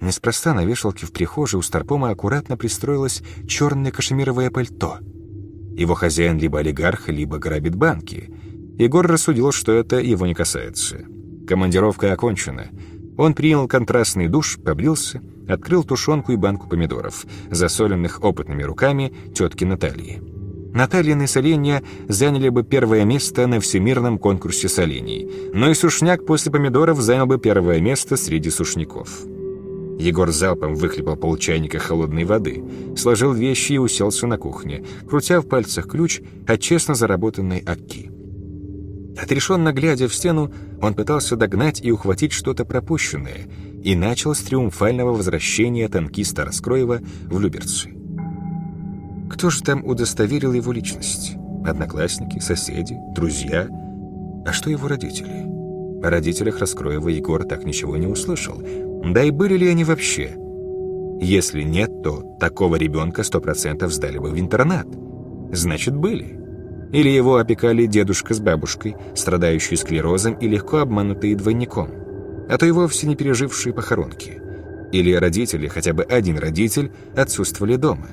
Неспроста на вешалке в прихожей у Старпома аккуратно пристроилось черное кашемировое пальто. Его хозяин либо олигарх, либо грабит банки. Егор рассудил, что это его не касается. Командировка окончена — он принял контрастный душ, побрился, открыл тушенку и банку помидоров, засоленных опытными руками тетки Натальи. Натальины соленья заняли бы первое место на всемирном конкурсе солений, но и сушняк после помидоров занял бы первое место среди сушняков. Егор залпом выхлебал полчайника холодной воды, сложил вещи и уселся на кухне, крутя в пальцах ключ от честно заработанной акки. Отрешенно глядя в стену, он пытался догнать и ухватить что-то пропущенное и начал с триумфального возвращения танкиста Раскроева в Люберцы. Кто же там удостоверил его личность? Одноклассники, соседи, друзья? А что его родители? О родителях Раскроева Егор так ничего не услышал. Да и были ли они вообще? Если нет, то такого ребенка сто процентов сдали бы в интернат. Значит, были. Или его опекали дедушка с бабушкой, страдающие склерозом и легко обманутые двойником. А то и вовсе не пережившие похоронки. Или родители, хотя бы один родитель, отсутствовали дома.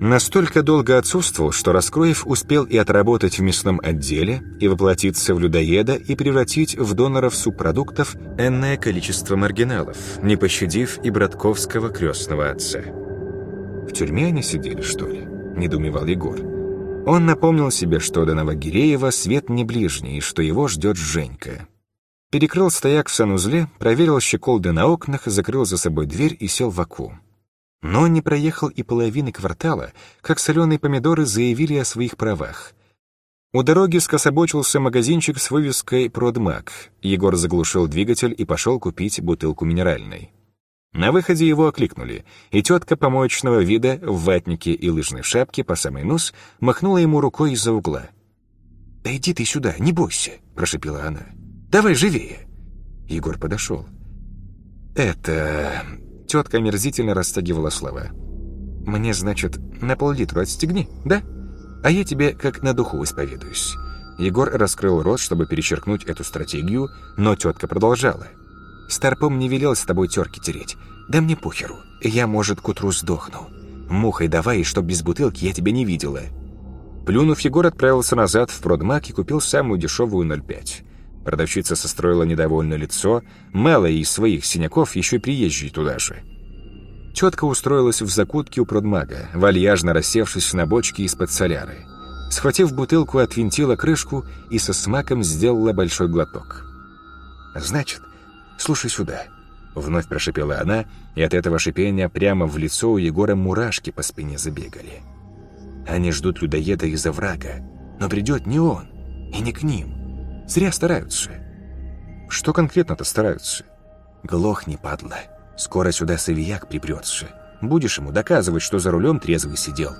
Настолько долго отсутствовал, что Раскроев успел и отработать в мясном отделе, и воплотиться в людоеда, и превратить в доноров субпродуктов энное количество маргиналов, не пощадив и братковского крестного отца. «В тюрьме они сидели, что ли?» – недоумевал Егор. Он напомнил себе, что до Новогиреева свет не ближний, и что его ждет Женька. Перекрыл стояк в санузле, проверил щеколды на окнах, закрыл за собой дверь и сел в оку. Но не проехал и половины квартала, как соленые помидоры заявили о своих правах. У дороги скособочился магазинчик с вывеской «Продмаг». Егор заглушил двигатель и пошел купить бутылку минеральной. На выходе его окликнули, и тетка помоечного вида в ватнике и лыжной шапке по самый нос махнула ему рукой из-за угла. «Да иди ты сюда, не бойся», — прошепела она. «Давай живее». Егор подошел. «Это...» — тетка омерзительно растягивала слова. «Мне, значит, на пол-литра отстегни, да? А я тебе как на духу исповедуюсь». Егор раскрыл рот, чтобы перечеркнуть эту стратегию, но тетка продолжала. Старпом не велел с тобой терки тереть. Да мне похеру. Я, может, к утру сдохну. Мухой давай, и чтоб без бутылки я тебя не видела». Плюнув, Егор отправился назад в продмаг и купил самую дешевую 0,5. Продавщица состроила недовольное лицо, мало из своих синяков еще приезжий туда же. Тетка устроилась в закутке у продмага, вальяжно рассевшись на бочке из-под соляры. Схватив бутылку, отвинтила крышку и со смаком сделала большой глоток. «Значит, «Слушай сюда», — вновь прошипела она, и от этого шипения прямо в лицо у Егора мурашки по спине забегали. «Они ждут людоеда из-за врага, но придет не он и не к ним. Зря стараются». «Что конкретно-то стараются?» «Глохни, падла. Скоро сюда Савияк припрется. Будешь ему доказывать, что за рулем трезвый сидел.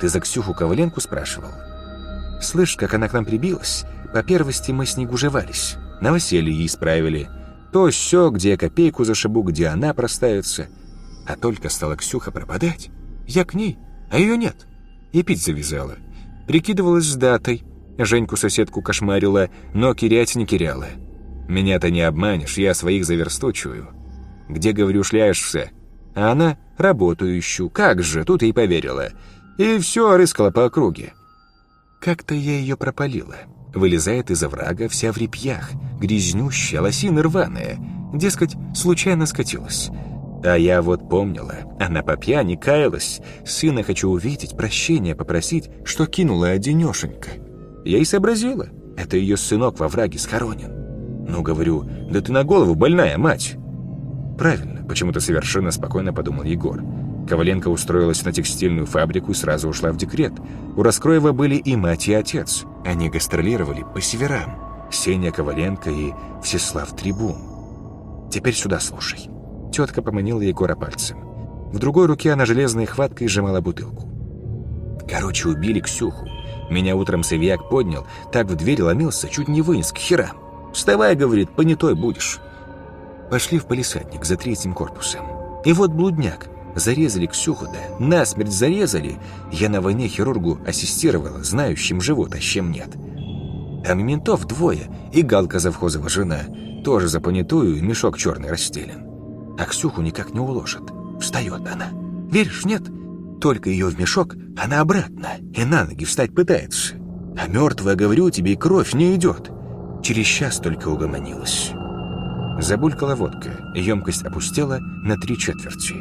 Ты за Ксюху Коваленку спрашивал?» «Слышь, как она к нам прибилась? По первости мы с ней гужевались. Новоселье ей исправили». То все, где я копейку зашибу, где она проставится. А только стала Ксюха пропадать. Я к ней, а ее нет. И пить завязала. Прикидывалась с датой. Женьку-соседку кошмарила, но кирять не киряла. Меня-то не обманешь, я своих заверстучую. Где, говорю, шляешься? А она работу ищу. Как же, тут и поверила. И все рыскала по округе. Как-то я ее пропалила. Вылезает из оврага вся в репьях, грязнющая, лосина рваная. Дескать, случайно скатилась. А я вот помнила, она по пьяни каялась. Сына хочу увидеть, прощения попросить, что кинула одинешенька. Я и сообразила, это ее сынок во враге схоронен. Ну, говорю, да ты на голову больная, мать. Правильно, почему-то совершенно спокойно подумал Егор. Коваленко устроилась на текстильную фабрику и сразу ушла в декрет. У Раскроева были и мать, и отец. Они гастролировали по северам. Сеня Коваленко и Всеслав Трибун. «Теперь сюда слушай». Тетка поманила Егора пальцем. В другой руке она железной хваткой сжимала бутылку. Короче, убили Ксюху. Меня утром Савияк поднял, так в дверь ломился, чуть не вынес к херам. «Вставай», — говорит, — «понятой будешь». Пошли в полисадник за третьим корпусом. И вот блудняк. Зарезали Ксюху, да, насмерть зарезали. Я на войне хирургу ассистировала, знающим живот, а чем нет. Там ментов двое, и Галка завхозова жена, тоже за понятую мешок черный расстелен. А Ксюху никак не уложат. Встает она. Веришь, нет? Только ее в мешок, она обратно, и на ноги встать пытается. А мертвая, говорю тебе, и кровь не идет. Через час только угомонилась. Забулькала водка, емкость опустела на три четверти.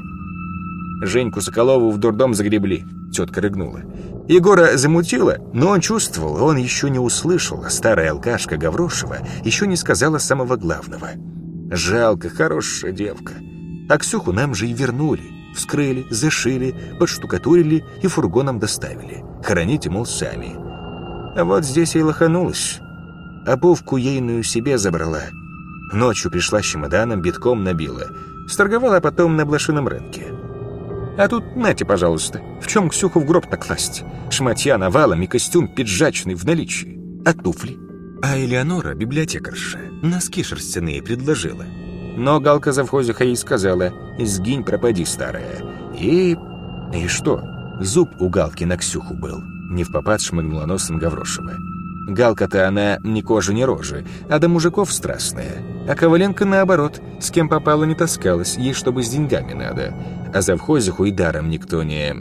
Женьку Соколову в дурдом загребли, тетка рыгнула. Егора замутило, но он чувствовал, он еще не услышал, а старая алкашка Гаврошева еще не сказала самого главного. «Жалко, хорошая девка. А Ксюху нам же и вернули. Вскрыли, зашили, подштукатурили и фургоном доставили. Хороните, мол, сами. А вот здесь и лоханулась. Обувку ейную себе забрала. Ночью пришла с чемоданом, битком набила. Сторговала потом на блошином рынке. А тут, нате, пожалуйста, в чем Ксюху в гроб-то класть? Шматья навалом и костюм пиджачный в наличии. А туфли? А Элеонора, библиотекарша, носки шерстяные предложила. Но Галка завхозиха ей сказала «Сгинь, пропади, старая». И... И что? Зуб у Галки на Ксюху был. Не в попад шмыгнула носом Гаврошева. Галка-то она ни кожи, ни рожи, а до мужиков страстная. А Коваленко, наоборот, с кем попало не таскалась, ей чтобы с деньгами надо. А завхозиху и даром никто не...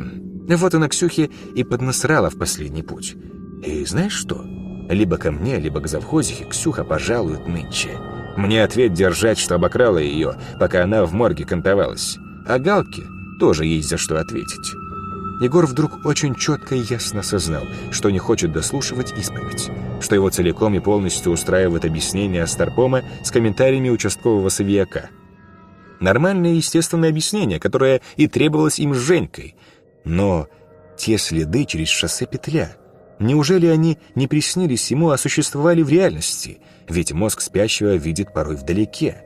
Вот она Ксюхе и поднасрала в последний путь. И знаешь что? Либо ко мне, либо к завхозихе Ксюха пожалует нынче. Мне ответ держать, что обокрала ее, пока она в морге кантовалась. А Галке тоже есть за что ответить. Егор вдруг очень четко и ясно осознал, что не хочет дослушивать исповедь, что его целиком и полностью устраивает объяснение Старпома с комментариями участкового Савияка. Нормальное естественное объяснение, которое и требовалось им с Женькой. Но те следы через шоссе петля, неужели они не приснились ему, а существовали в реальности? Ведь мозг спящего видит порой вдалеке.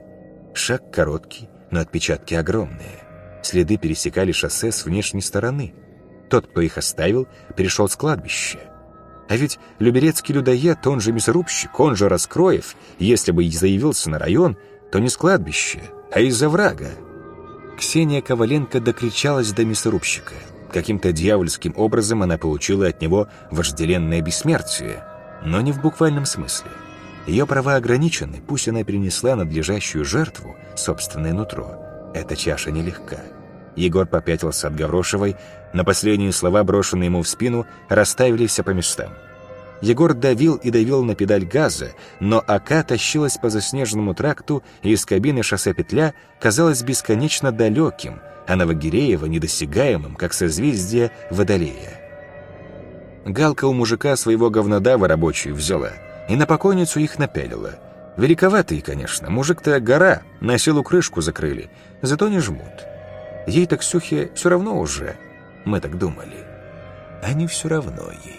Шаг короткий, но отпечатки огромные. Следы пересекали шоссе с внешней стороны – тот, кто их оставил, перешел с кладбища. А ведь люберецкий людоед, он же мясорубщик, он же Раскроев, если бы и заявился на район, то не с кладбища, а из-за врага. Ксения Коваленко докричалась до мясорубщика. Каким-то дьявольским образом она получила от него вожделенное бессмертие, но не в буквальном смысле. Ее права ограничены, пусть она перенесла надлежащую жертву, собственное нутро. Эта чаша нелегка. Егор попятился от Гаврошевой, на последние слова, брошенные ему в спину, расставились по местам. Егор давил и давил на педаль газа, но АК тащилась по заснеженному тракту, и из кабины шоссе петля казалось бесконечно далеким, а Новогиреева недосягаемым, как созвездие Водолея. Галка у мужика своего говнодава рабочую взяла и на покойницу их напялила. Великоватые, конечно, мужик-то гора, на силу крышку закрыли, зато не жмут. Ей-то Ксюхе все равно уже, мы так думали. Не все равно ей.